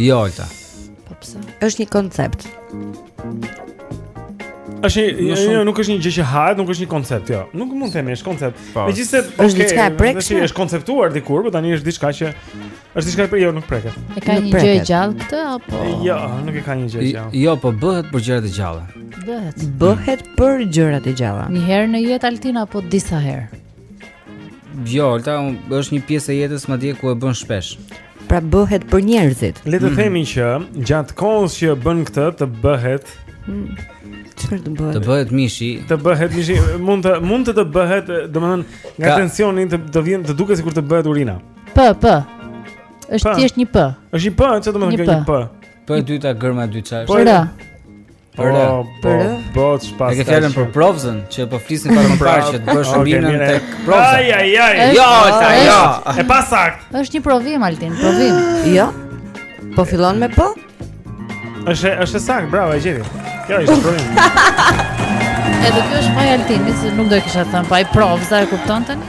Jo, Olta. Po pse? Është një koncept. Është një, shumë... jo, nuk është një gjë që hahet, nuk është një koncept, jo. Nuk mund të themi është koncept. Po. Megjithëse është okay, diçka e prekshme. Është konceptuar dikur, por tani është diçka që është diçka e prekshme, jo, nuk preket. E ka një gjë gjallë këtë apo? Jo, nuk e ka një gjë gjallë. Jo, po bëhet për gjëra të gjalla. Bëhet. Bëhet për gjëra të gjalla. Një herë në jetë Altin apo disa herë? Jo, Olta, është një pjesë e jetës madje ku e bën shpesh. Pra bëhet për njerëzit. Le të mm. themi që gjatë kohës që bën këtë të bëhet mm. Çfarë të bëhet? Të bëhet mishi. Të bëhet mishi, mund të mund të të bëhet, domethënë, nga Ka... tensioni të të vjen të duket sikur të bëhet urina. P, P. Është thjesht një P. Është një P, çfarë domethënë kjo një P? P e dyta gërma dy çash. Po. Për rë. Po, po, çfarë? Ne kemi për provëzën, që po flisnim për më parë që të bësh urinën tek provëza. Ai ai ai. Jo, sa jo. E pasaktë. Është një provim Altin, provim. Jo. Po fillon me p? Është është saktë, bravo, e gjeti. Kjo është provim. Edhe kjo është faj Altin, se nuk do të kisha thënë, po ai provëza e kupton tani?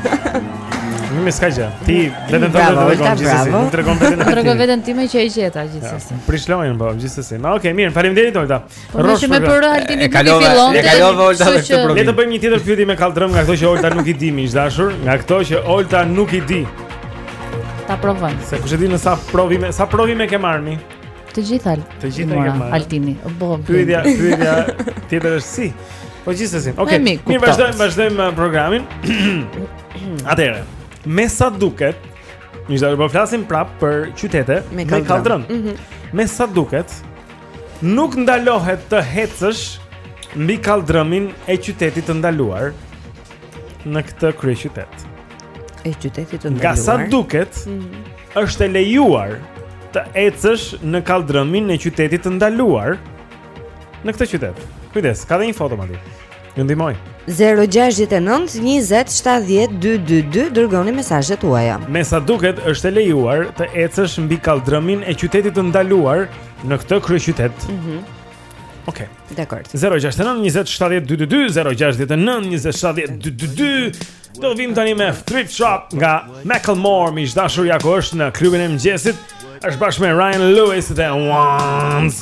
Nuk më ska gjë. Ti vetëm do të tregon gjithsesi, nuk tregon vetëm. Tregon vetëm ti meqë e gjeta gjithsesi. Ja, prish lojën po, gjithsesi. Ma okay, mirë, faleminderit Olta. Po, Rrosh me për Altin e kalove. E kalove Olta me këtë provim. Le të bëjmë një tjetër pyetje me kaldrëm nga këto që Olta nuk i di miq të dashur, nga këto që Olta nuk i di. Ta provojmë. Se kush e di në sa provime, sa provime ke marrë ti? Të gjitha. Të gjitha ke marrë. Altini. Po. Pyetja, pyetja tjetër është si. Po gjithsesi. Okej. Okay. Mirë, vazhdojmë, vazhdojmë uh, programin. Atëherë, me sa duket, Një zërë po flasim prap për qytete me kaldrëm. Me, mm -hmm. me sa duket, nuk ndalohet të hecësh mbi kaldrëmin e qytetit të ndaluar në këtë kryeqytet. E qytetit të ndaluar. Nga sa duket, mm -hmm. është e lejuar të ecësh në kaldrëmin e qytetit të ndaluar në këtë qytet. Kujdes, ka dhe një foto më Ju ndihmoj. 0692070222 dërgoni mesazhet tuaja. Me sa duket është e lejuar të ecësh mbi kalldrëmin e qytetit të ndaluar në këtë kryeqytet. Mhm. Mm Okej. Okay. Dakord. 0692070222 0692070222 Do vijmë tani me Thrift Shop nga Macklemore, miq të dashur, ja ku është në klubin e mëngjesit. Është bashkë me Ryan Lewis dhe Wanz.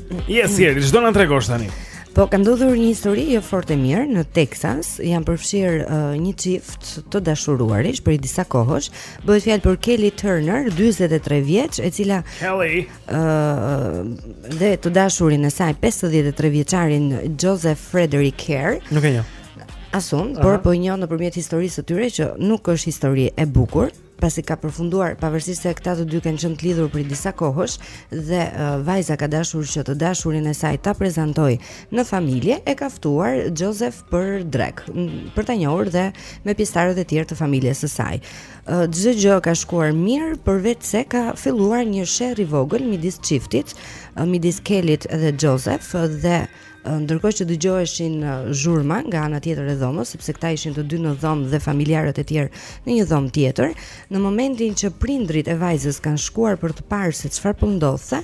Yes, yes, ç'do na tregosh tani. Po ka ndodhur një histori jo fort e mirë në Texas, janë përfshirë uh, një çift të dashuruarish prej disa kohësh. Bëhet fjalë për Kelly Turner, 43 vjeç, e cila Kelly ë uh, dhe të dashurin e saj 53 vjeçarin Joseph Frederick Kerr. Nuk e njoh. As unë, uh -huh. por po i njoh nëpërmjet historisë së tyre që nuk është histori e bukur. pasi ka përfunduar pavarësisht se këta të dy kanë qenë të lidhur prej disa kohësh dhe uh, vajza ka dashur që të dashurin e saj ta prezantojë në familje e ka ftuar Joseph për drekë për ta njohur dhe me pjesëtarët e tjerë të familjes së saj çdo gjë ka shkuar mirë përveç se ka filluar një sherr i vogël midis çiftit, midis Kelit dhe Joseph dhe Ndërkohë që dëgjoheshin zhurma nga ana tjetër e dhomës, sepse këta ishin të dy në dhomë dhe familjarët e tjerë në një dhomë tjetër, në momentin që prindërit e vajzës kanë shkuar për të parë se çfarë po ndodhte,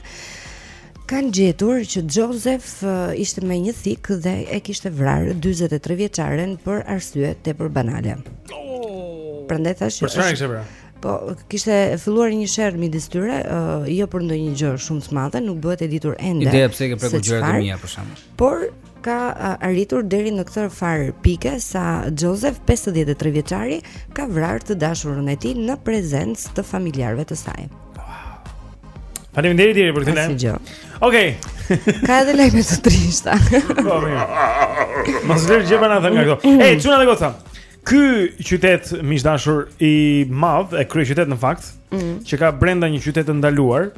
kanë gjetur që Joseph uh, ishte me një thikë dhe e kishte vrarë 43 vjeçaren për arsye tepër banale. Oh! Prandaj thashë. Për çfarë ishte vrarë? Po, kishte filluar një sherr midis tyre, uh, jo për ndonjë gjë shumë të madhe, nuk bëhet e ditur ende. Ideja pse ke prekur gjërat e mia për shembull. Por ka arritur deri në këtë farë pike sa Joseph 53 vjeçari ka vrarë të dashurën e tij në prezencë të familjarëve të saj. Faleminderit për këtë lajm. Okej. Ka edhe lajme të trishta. Po, mirë. Mos lër gjë pa na thënë këto. Ej, çuna dhe goca. Ky qytet miq të dashur i madh, e kryeqytet në fakt, mm -hmm. që ka brenda një qytet të ndaluar,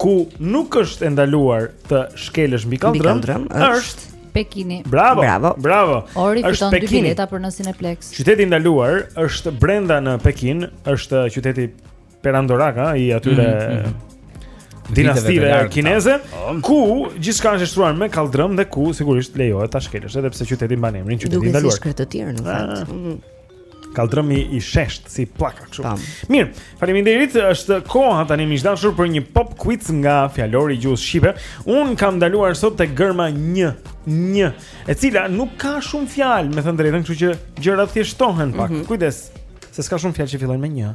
ku nuk është e ndaluar të shkelësh mbi kalldrëm, është, është Pekini. Bravo. Bravo. Bravo. Ori fiton dy bileta për në Cineplex. Qyteti i ndaluar është brenda në Pekin, është qyteti perandorak, ha, i atyre mm -hmm. dinastive kineze, oh. ku gjithçka është shtruar me kalldrëm dhe ku sigurisht lejohet ta shkelësh edhe pse qyteti mban emrin qyteti i ndaluar. Duke qenë të tjerë në ah. fakt. Mm -hmm. Kalldrëmi i sheshtë si plaka kështu. Mirë, faleminderit, është koha tani miq të dashur për një pop quiz nga fjalori i gjuhës shqipe. Unë kam ndaluar sot te gërma nj, nj, e cila nuk ka shumë fjalë, me thënë të drejtën, kështu që gjërat thjeshtohen pak. Mm -hmm. Kujdes, se s'ka shumë fjalë që fillojnë me nj.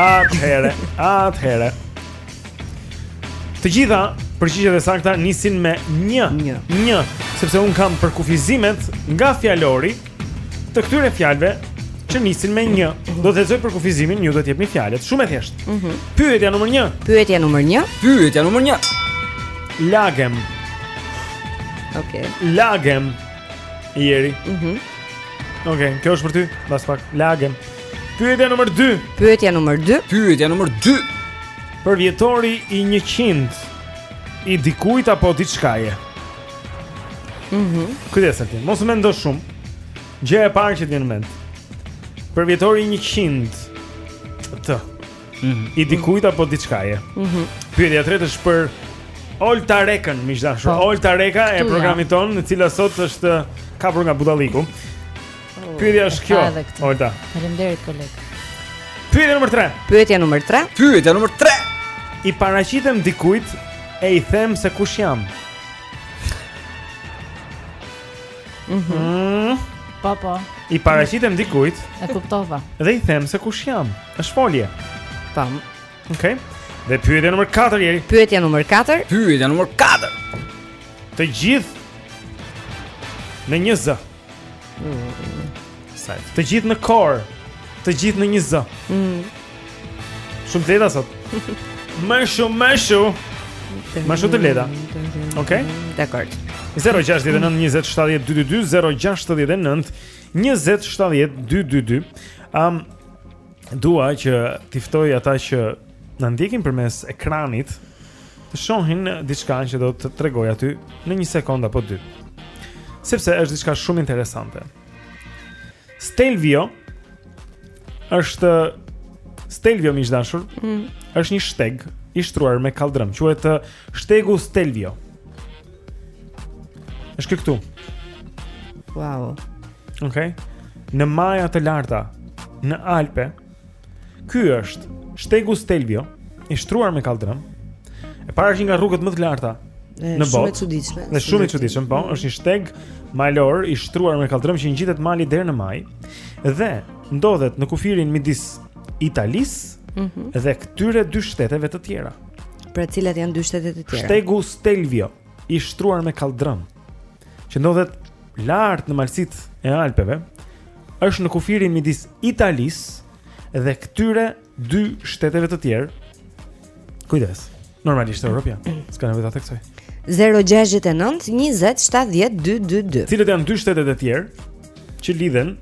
Atëhere, atëhere Të gjitha përgjigjet e sakta nisin me nj, nj. Nj. Sepse unë kam përkufizimet nga fjalori Të këtyre fjalëve që nisin me nj. Do të lexoj përkufizimin, ju do të jepni fjalët Shumë e thjeshtë mm -hmm. Pyetja numër një Pyetja numër një Pyetja numër një Lagem Ok Lagem Jeri. Mhm. Mm Okej, okay, kjo është për ty, mbas pak. Lagem. Pyetja numër 2. Pyetja numër 2. Pyetja numër 2. Përvjetori i 100 i dikujt apo diçkaje. Mhm. Mm Kujdes aty. Mos mendo shumë. Gjëja e parë që të vjen në mend. Përvjetori i 100-të Mhm. I dikujt apo diçkaje. Mhm. Pyetja e tretë është për Olta Rekën, miq të dashur. Po. Olta Reka e programit tonë, e cila sot është kapur nga budalliku. Oh, Pyetja është kjo. Olta. Faleminderit koleg. Pyetja nr. 3. Pyetja nr. 3. Pyetja nr. 3. I paraqitem dikujt e i them se kush jam. Mhm. Mm po po. I paraqitem dikujt. E kuptova. Dhe i them se kush jam. Është folje. Tam. Okej. Okay. Dhe pyetja nr. 4 Jeri. Pyetja nr. 4. Pyetja nr. 4. Të gjithë në një zë. Mm. Sa e. Të gjithë në kor. Të gjithë në një zë. Mm. Shumë të lehta sot. Më shumë, më shumë. Më shumë të lehta. Okej. Dakor. 069 20 70 222 069 20 70 222. Ëm dua që t'i ftoj ata që na ndjekin përmes ekranit të shohin diçka që do të tregoj aty në një sekondë apo dy. Sepse është diçka shumë interesante. Stelvio është Stelvio miq të dashur. Mm. Është një shteg i shtruar me kalldrëm, quhet uh, shtegu Stelvio. Është këtu. Wow. Okej. Okay. Në maja të larta në Alpe, Ky është Shtegu Stelvio, i shtruar me kalldrëm. E para është një nga rrugët më të larta në botë. Shumë e çuditshme. Dhe shumë e çuditshme, po, mm. është një shteg malor i shtruar me kalldrëm që i ngjitet malit deri në majë dhe ndodhet në kufirin midis Italisë mm -hmm. dhe këtyre dy shteteve të tjera. Pra cilat janë dy shtetet e tjera? Shtegu Stelvio, i shtruar me kalldrëm. që ndodhet lart në malësitë e Alpeve, është në kufirin midis Italisë dhe këtyre dy shteteve të tjerë. Kujdes, normalisht Europia. S'ka nevojë ta theksoj. 069 20 70 222. Cilat janë dy shtetet e tjera që lidhen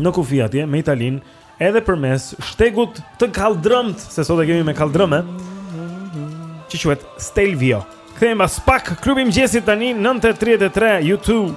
në kufi atje me Italinë edhe përmes shtegut të kalldrëmtë, se sot e kemi me kalldrëme, që quhet Stelvio. Kthehemi pas pak Klubi i Mëngjesit tani 9:33 YouTube.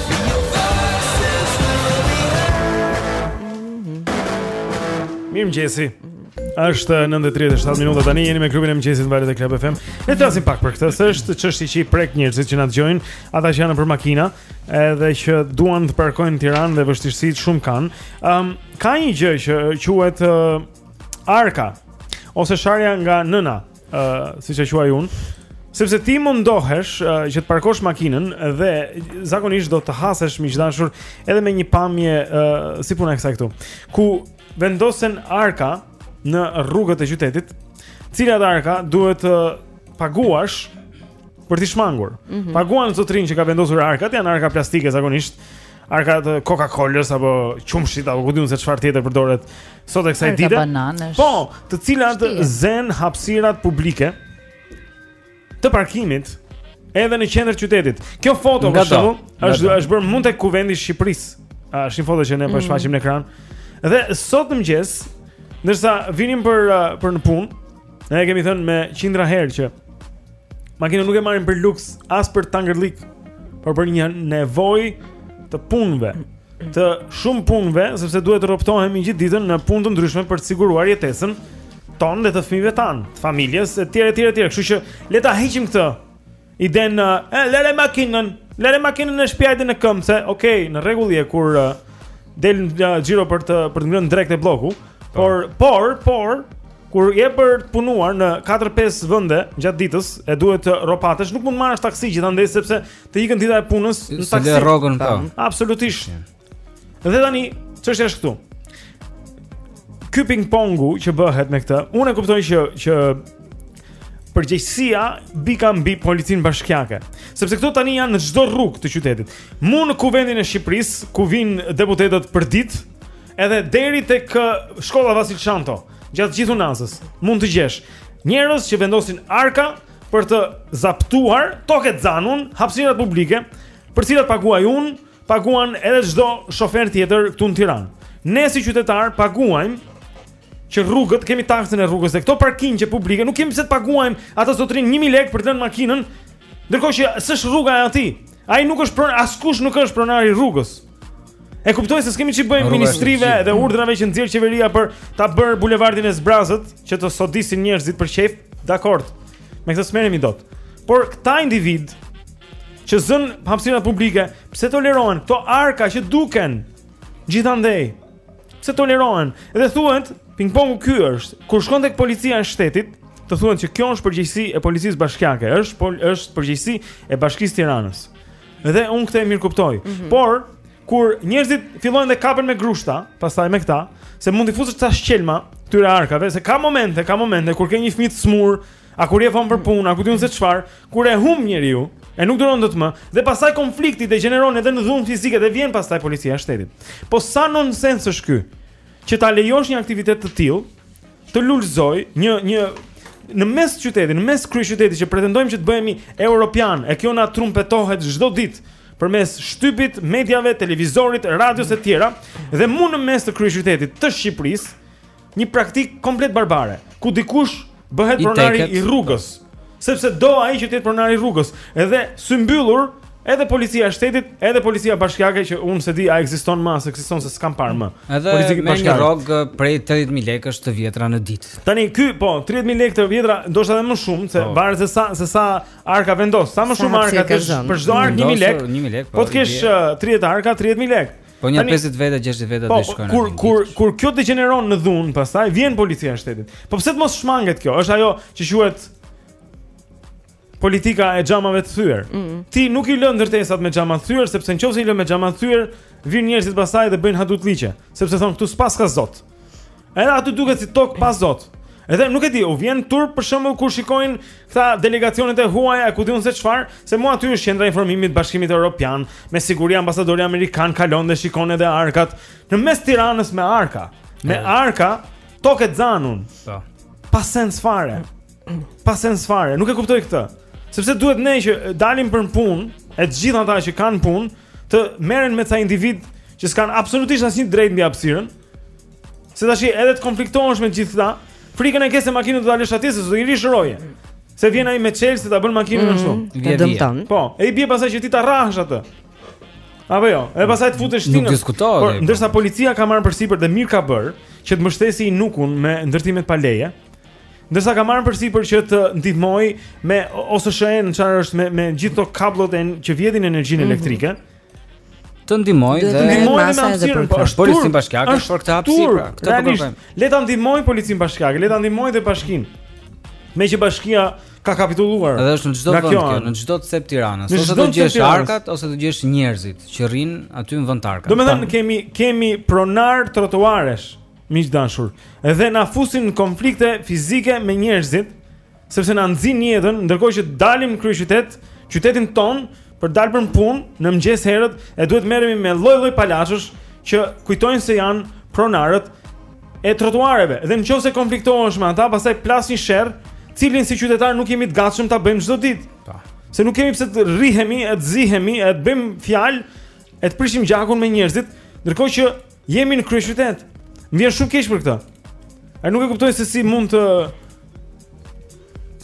Mirëmëngjesi është 9.37 minuta tani jeni me klubin e mëngjesit në valët e klab FM Ne flasim pak për këtë, se është çështje që i prek njerëzit që na dëgjojnë Ata që janë nëpër makina edhe që duan të parkojnë në Tiranë dhe vështirësi shumë kanë um, Ka një gjë që quhet uh, arka ose sharja nga nëna ë uh, siç e quaj unë, sepse ti mundohesh uh, që të parkosh makinën dhe zakonisht do të hasesh miq të dashur edhe me një pamje uh, si puna e kësaj këtu. Ku vendosen arka në rrugët e qytetit, të cilat arka duhet të uh, paguash për t'i shmangur. Mm -hmm. Paguan zotërinë që ka vendosur arkat, janë arka plastike zakonisht. Arka të Coca-Colës apo qumshit apo ku di unë se çfarë tjetër përdoret sot e kësaj dite. Po, të cilat zënë hapësirat publike të parkimit edhe në qendër të qytetit. Kjo foto për shembull është është bërë mu tek kuvendi i Shqipërisë. Është një foto që ne po mhm. shfaqim në ekran. Dhe sot në mëngjes, ndërsa vinim për për në punë, Ne e kemi thënë me qindra herë që makinën nuk e marrim për luks as për tangërlik, por për një nevojë të punëve, të shumë punëve, sepse duhet të rropatemi gjithë ditën në punë të ndryshme për të siguruar jetesën tonë dhe të fëmijëve tanë, të familjes etj etj etj. Kështu që le ta heqim këtë idenë, lëre makinën, lëre makinën në shpi, hajde në këmbë, se, okej, në rregull je, kur uh, del në xhiro për të, për të ngrënë drekë te Blloku, po. por, por, por, kur je për të punuar në 4-5 vende gjatë ditës, e duhet të rropatesh, nuk mund të marrësh taksi gjithandej sepse të ikën dita e punës në taksi. Sa rrogën ta. Absolutisht. Dhe tani, çështja është këtu. Ky ping-pongu që bëhet me këtë, unë e kuptoj që që përgjegjësia bika mbi policinë bashkiake, sepse këto tani janë në çdo rrugë të qytetit. Mu në kuvendin e Shqipërisë, ku vijnë deputetët përditë, edhe deri tek shkolla Vasil Shanto, gjatë gjithë unazës, mund të gjesh njerëz që vendosin arka për të zaptuar tokë e zanun, hapësirat publike, për të cilat paguaj unë paguan edhe çdo shofer tjetër këtu në Tiranë. Ne si qytetarë paguajmë që rrugët kemi taksën e rrugës dhe këto parkingje publike nuk kemi pse të paguajmë atë zotërinë 1000 lekë për të lënë makinën, ndërkohë që s'është rruga e atij. Ai nuk është pronar, askush nuk është pronar i rrugës. E kuptoj se s'kemi ç'i bëjmë ministrive dhe urdhrave që nxjerr qeveria për ta bërë bulevardin e zbrazët, që të sodisin njerëzit për qejf, dakord. Me këtë s'merremi dot. Por këta individë që zënë hapësira publike, pse tolerohen këto arka që duken gjithandej? Pse tolerohen? Dhe thuhet, ping-pongu ky është, kur shkon tek policia e shtetit, të thuhet që kjo është përgjegjësi e policisë bashkiake, është pol, është përgjegjësi e bashkisë së Tiranës. Dhe unë këtë e mirëkuptoj. Mm -hmm. Por Kur njerëzit fillojnë dhe kapen me grushta, pastaj me këta, se mund t'i fusësh ca shqelma këtyre arkave, se ka momente, ka momente kur ke një fëmijë të smurë, a kur je vonë për punë, a ku di unë se çfarë, kur e humb njeriu, e nuk duron dot më, dhe pastaj konflikti degjeneron edhe në dhunë fizike dhe vjen pastaj policia e shtetit. Po sa nonsens është ky? Që ta lejosh një aktivitet të tillë të lulëzojë një një në mes qytetit, në mes kryeqytetit që pretendojmë që të bëhemi europianë, e kjo na trumpetohet çdo ditë përmes shtypit, mediave, televizorit, radios e tjera dhe mu në mes të kryeqytetit të Shqipërisë, një praktikë komplet barbare, ku dikush bëhet i pronari teket. i rrugës, sepse do ai që të jetë pronari i rrugës, edhe symbyllur edhe policia e shtetit, edhe policia bashkiake që unë s'e di a ekziston më, a s'ekziston se s'kam parë më. Edhe me një rrogë prej 30000 lekësh të vjetra në ditë. Tani ky po, 30000 lekë të vjetra, ndoshta edhe më shumë, se po. varet se sa se sa Arka vendos, sa më shumë arka ti për çdo arkë 1000 lekë. 1000 lekë. Po të kesh 30 uh, arka 30000 lekë. Po një 50 vete, 60 vete po, do të shkojnë. Kur kur kur kjo degjeneron në dhunë, pastaj vjen policia e shtetit. Po pse të mos shmanget kjo? Është ajo që quhet politika e xhamave të thyera. Mm. Ti nuk i lë ndërtesat me xhama të thyera sepse nëse i lë me xhama të thyera, vijnë njerëzit pastaj dhe bëjnë hajdutllëqe, sepse thonë këtu s'paska zot. Edhe aty duket si tokë pa zot. Edhe nuk e di, u vjen turp për shembull kur shikojnë këta delegacionet e huaja, ku di unë se çfarë, se mu aty është qendra e informimit të Bashkimit Evropian, me siguri ambasadori amerikan kalon dhe shikon edhe arkat në mes Tiranës me arka, me arka tokë e zanun. Po. Pa sens fare. Pa sens fare, nuk e kuptoj këtë. Sepse duhet ne që dalim për punë, e të gjithë ata që kanë punë, të merren me ca individë që s'kanë absolutisht asnjë të drejtë mbi hapësirën. Se tash edhe të konfliktohesh me gjithë ta, frikën e ke se makinën do ta lësh atje s'do i rrish roje. Se vjen ai me çelës e ta bën makinën mm -hmm. ashtu. Mm -hmm. dëmton. Po, e i bie pasaj që ti ta rrahësh atë. Apo jo, e pasaj të futesh ti. Nuk diskutohet. Por ndërsa policia ka marrë përsipër dhe mirë ka bërë që të mbështesë INUK-un me ndërtimet pa leje. Ndërsa ka marrë përsipër që të ndihmojë me OSHEE-në çfarë është me me gjithë ato kabllot që vjedhin energjinë mhm. elektrike. Mm -hmm. Të ndihmojë dhe të ndihmojë me hapësirën po është policia bashkiake është për këtë hapësirë. Pra, këtë po bëjmë. Le ta ndihmojë policinë bashkiake, le ta ndihmojë dhe bashkinë. Meqë bashkia ka kapituluar. Edhe është në çdo vend kjo, në çdo cep të Tiranës, ose do të gjesh arkat ose do gjesh njerëzit që rrinë aty në vend të arkave. Domethënë kemi kemi pronarë trotuaresh. Miq të dashur, edhe na fusin në konflikte fizike me njerëzit, sepse na nxijnë jetën, ndërkohë që të dalim në kryeqytet, qytetin tonë për të dalë për punë në mëngjes herët, e duhet të merremi me lloj-lloj palaçësh që kujtojnë se janë pronarët e trotuareve. Dhe në qoftë se konfliktohesh me ata, pastaj plas një sherr, të cilin si qytetarë nuk jemi të gatshëm ta bëjmë çdo ditë. Po. Se nuk kemi pse të rrihemi, të zihemi, të bëjmë fjalë, të prishim gjakun me njerëzit, ndërkohë që Jemi në kryeqytet. Më vjen shumë keq për këtë. Unë nuk e kuptoj se si mund të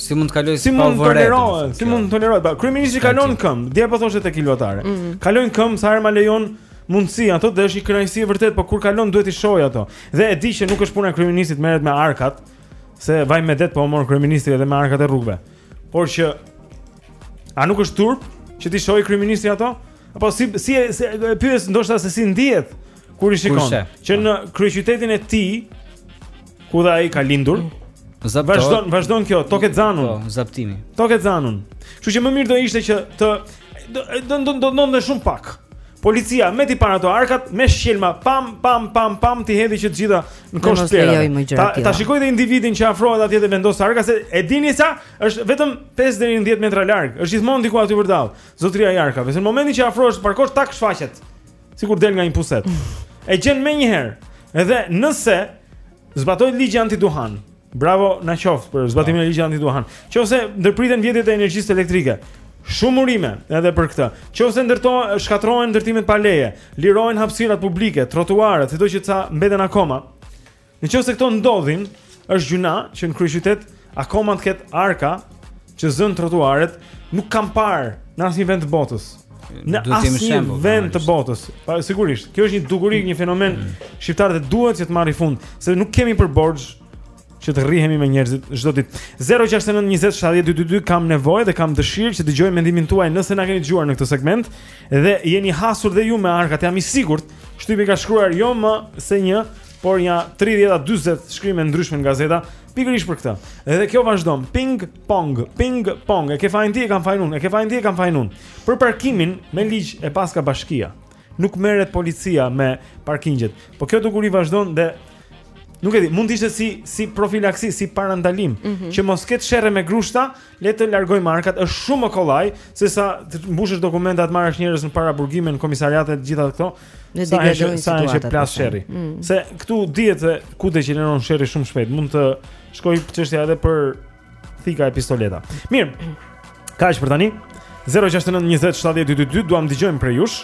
si mund të kalojë si mund të tolerohet, si mund të tolerohet. Kryeministri kalon në këmbë, dje po thoshte tek Ilva Tare. Mm -hmm. Kaloj në këmbë sa herë ma lejon mundësia to dhe është një kënaqësi e vërtetë, por kur kalon duhet t'i shohë ato. Dhe e di që nuk është puna e kryeministrit të merret me arkat, se vaj medet po u mor kryeministri edhe me arkat e rrugëve. Por që a nuk është turp që t'i shohë kryeministri ato? Apo si si e si, pyes ndoshta se si ndihet kur i shikon që në kryeqytetin e tij ku dhe ai ka lindur. Zapto. Vazhdon, vazhdon kjo, tokë e zanun. Po, zaptimi. Tokë e zanun. Kështu që më mirë do ishte që të do do do do do shumë pak. Policia me t'i parë ato arkat me shqelma pam pam pam pam t'i hedhë që të gjitha në kosh të plehrave. Ta, ta shikojë dhe individin që afrohet atje dhe vendos arka se e dini sa është vetëm 5 deri në 10 metra larg. Është gjithmonë diku aty vërdallë. Zotëria i arkave, se në momentin që afrohesh të parkosh tak shfaqet. Sikur del nga një puset. E gjen menjëherë. Edhe nëse zbatohet ligji antiduhan. Bravo na qoftë për zbatimin e ligjit antiduhan. Qoftë se ndërpriten vjedhjet e energjisë elektrike. Shumë urime edhe për këtë. Qoftë se ndërtohen, shkatërrohen ndërtimet pa leje, lirohen hapësirat publike, trotuaret, sido që ca mbeten akoma. Në qoftë se këto ndodhin, është gjynah që në kryeqytet akoma të ketë arka që zënë trotuaret, nuk kam parë në asnjë vend të botës. Në asnjë vend të botës. Po sigurisht, kjo është një dukuri, një fenomen mm. shqiptar dhe duhet që të marrë fund, se nuk kemi për borxh që të rrihemi me njerëzit çdo ditë. 069 20 70 222 kam nevojë dhe kam dëshirë që të dëgjoj mendimin tuaj nëse na keni dëgjuar në këtë segment dhe jeni hasur dhe ju me arkat, jam i sigurt. Shtypi ka shkruar jo më se një por ja 30 a 40 shkrime të ndryshme në gazeta pikërisht për këtë. Edhe kjo vazhdon ping pong, ping pong. E ke fajin ti e kam fajin unë, e ke fajin ti e kam fajin unë. Për parkimin me ligj e paska bashkia. Nuk merret policia me parkingjet. Po kjo dukuri vazhdon dhe nuk e di, mund të ishte si si profilaksi, si parandalim mm -hmm. që mos ketë sherre me grushta, Le të largojmë makinat, është shumë më kollaj se sa të mbushësh dokumenta të marrësh njerëz në paraburgime në komisariate të gjitha këto. Ne sa është sa është plasur sherri. Mm. Se këtu dihet se ku degeneron sherri shumë shpejt. Mund të shkojë çështja edhe për thika e pistoleta. Mirë. Kaq për tani? 069 20 70 222 duam dëgjojmë prej jush.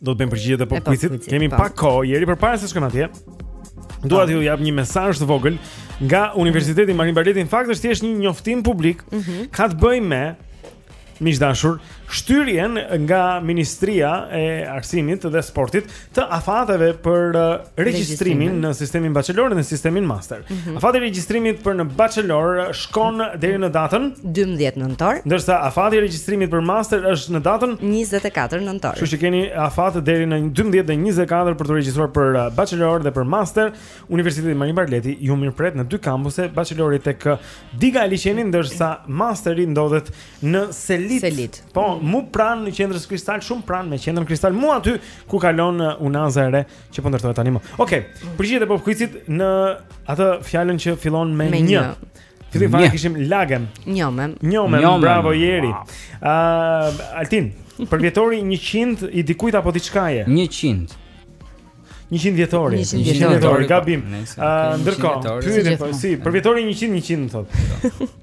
Do të bëjmë përgjigjet e pop kuicit. Kemi po, pak kohë, Jeri, përpara se shkojmë atje. Dua t'ju jap një mesazh të vogël nga Universiteti Marin Barleti. Në fakt është thjesht një njoftim publik. Mm -hmm. Ka të bëjë me miq të dashur, shtyrjen nga Ministria e Arsimit dhe Sportit të afateve për uh, regjistrimin në sistemin bachelor dhe në sistemin master. Mm -hmm. Afati i regjistrimit për në bachelor shkon deri në datën 12 nëntor, ndërsa afati i regjistrimit për master është në datën 24 nëntor. Kështu që keni afat deri në 12 dhe 24 për t'u regjistruar për uh, bachelor dhe për master. Universiteti Marin Barleti ju mirëpret në dy kampuse, bachelorit tek uh, Diga e Liqenit, ndërsa masteri ndodhet në Selitë. Selitë. Po, mm -hmm. mu pranë qendrës Kristal, shumë pranë me qendrën Kristal, mu aty ku kalon uh, Unaza e Re. Që po ndërtohet tani më. Okej, okay, përgjigjet e Pop Quizit në atë fjalën që fillon me, me nj. Fillim fare kishim lagem. Njomem. Njomem, njomem. bravo Jeri. Ëh, uh, Altin, përvjetori i 100 i dikujt apo diçkaje? 100. 100 vjetori. 100 vjetori, vjetori gabim. Ëh, uh, ndërkohë, pyetja po si, përvjetori 100 100 thotë.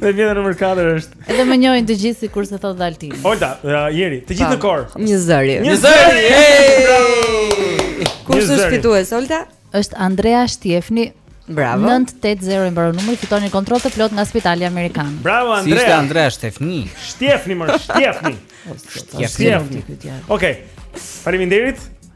Dhe fjala numër 4 është. Edhe më njëhin të gjithë sikurse thotë dhe Altin. Olta, uh, Jeri, të gjithë në po, kor. Njëzëri. Njëzëri. Kush është fitues, Olta? Është Andrea Shtjefni. Bravo. 980 i mbaron numri, fiton një kontroll të plot nga Spitali Amerikan. Bravo Andrea. Si ishte Andrea Shtjefni? Shtjefni më, Shtjefni. Shtjefni. Okej. Faleminderit.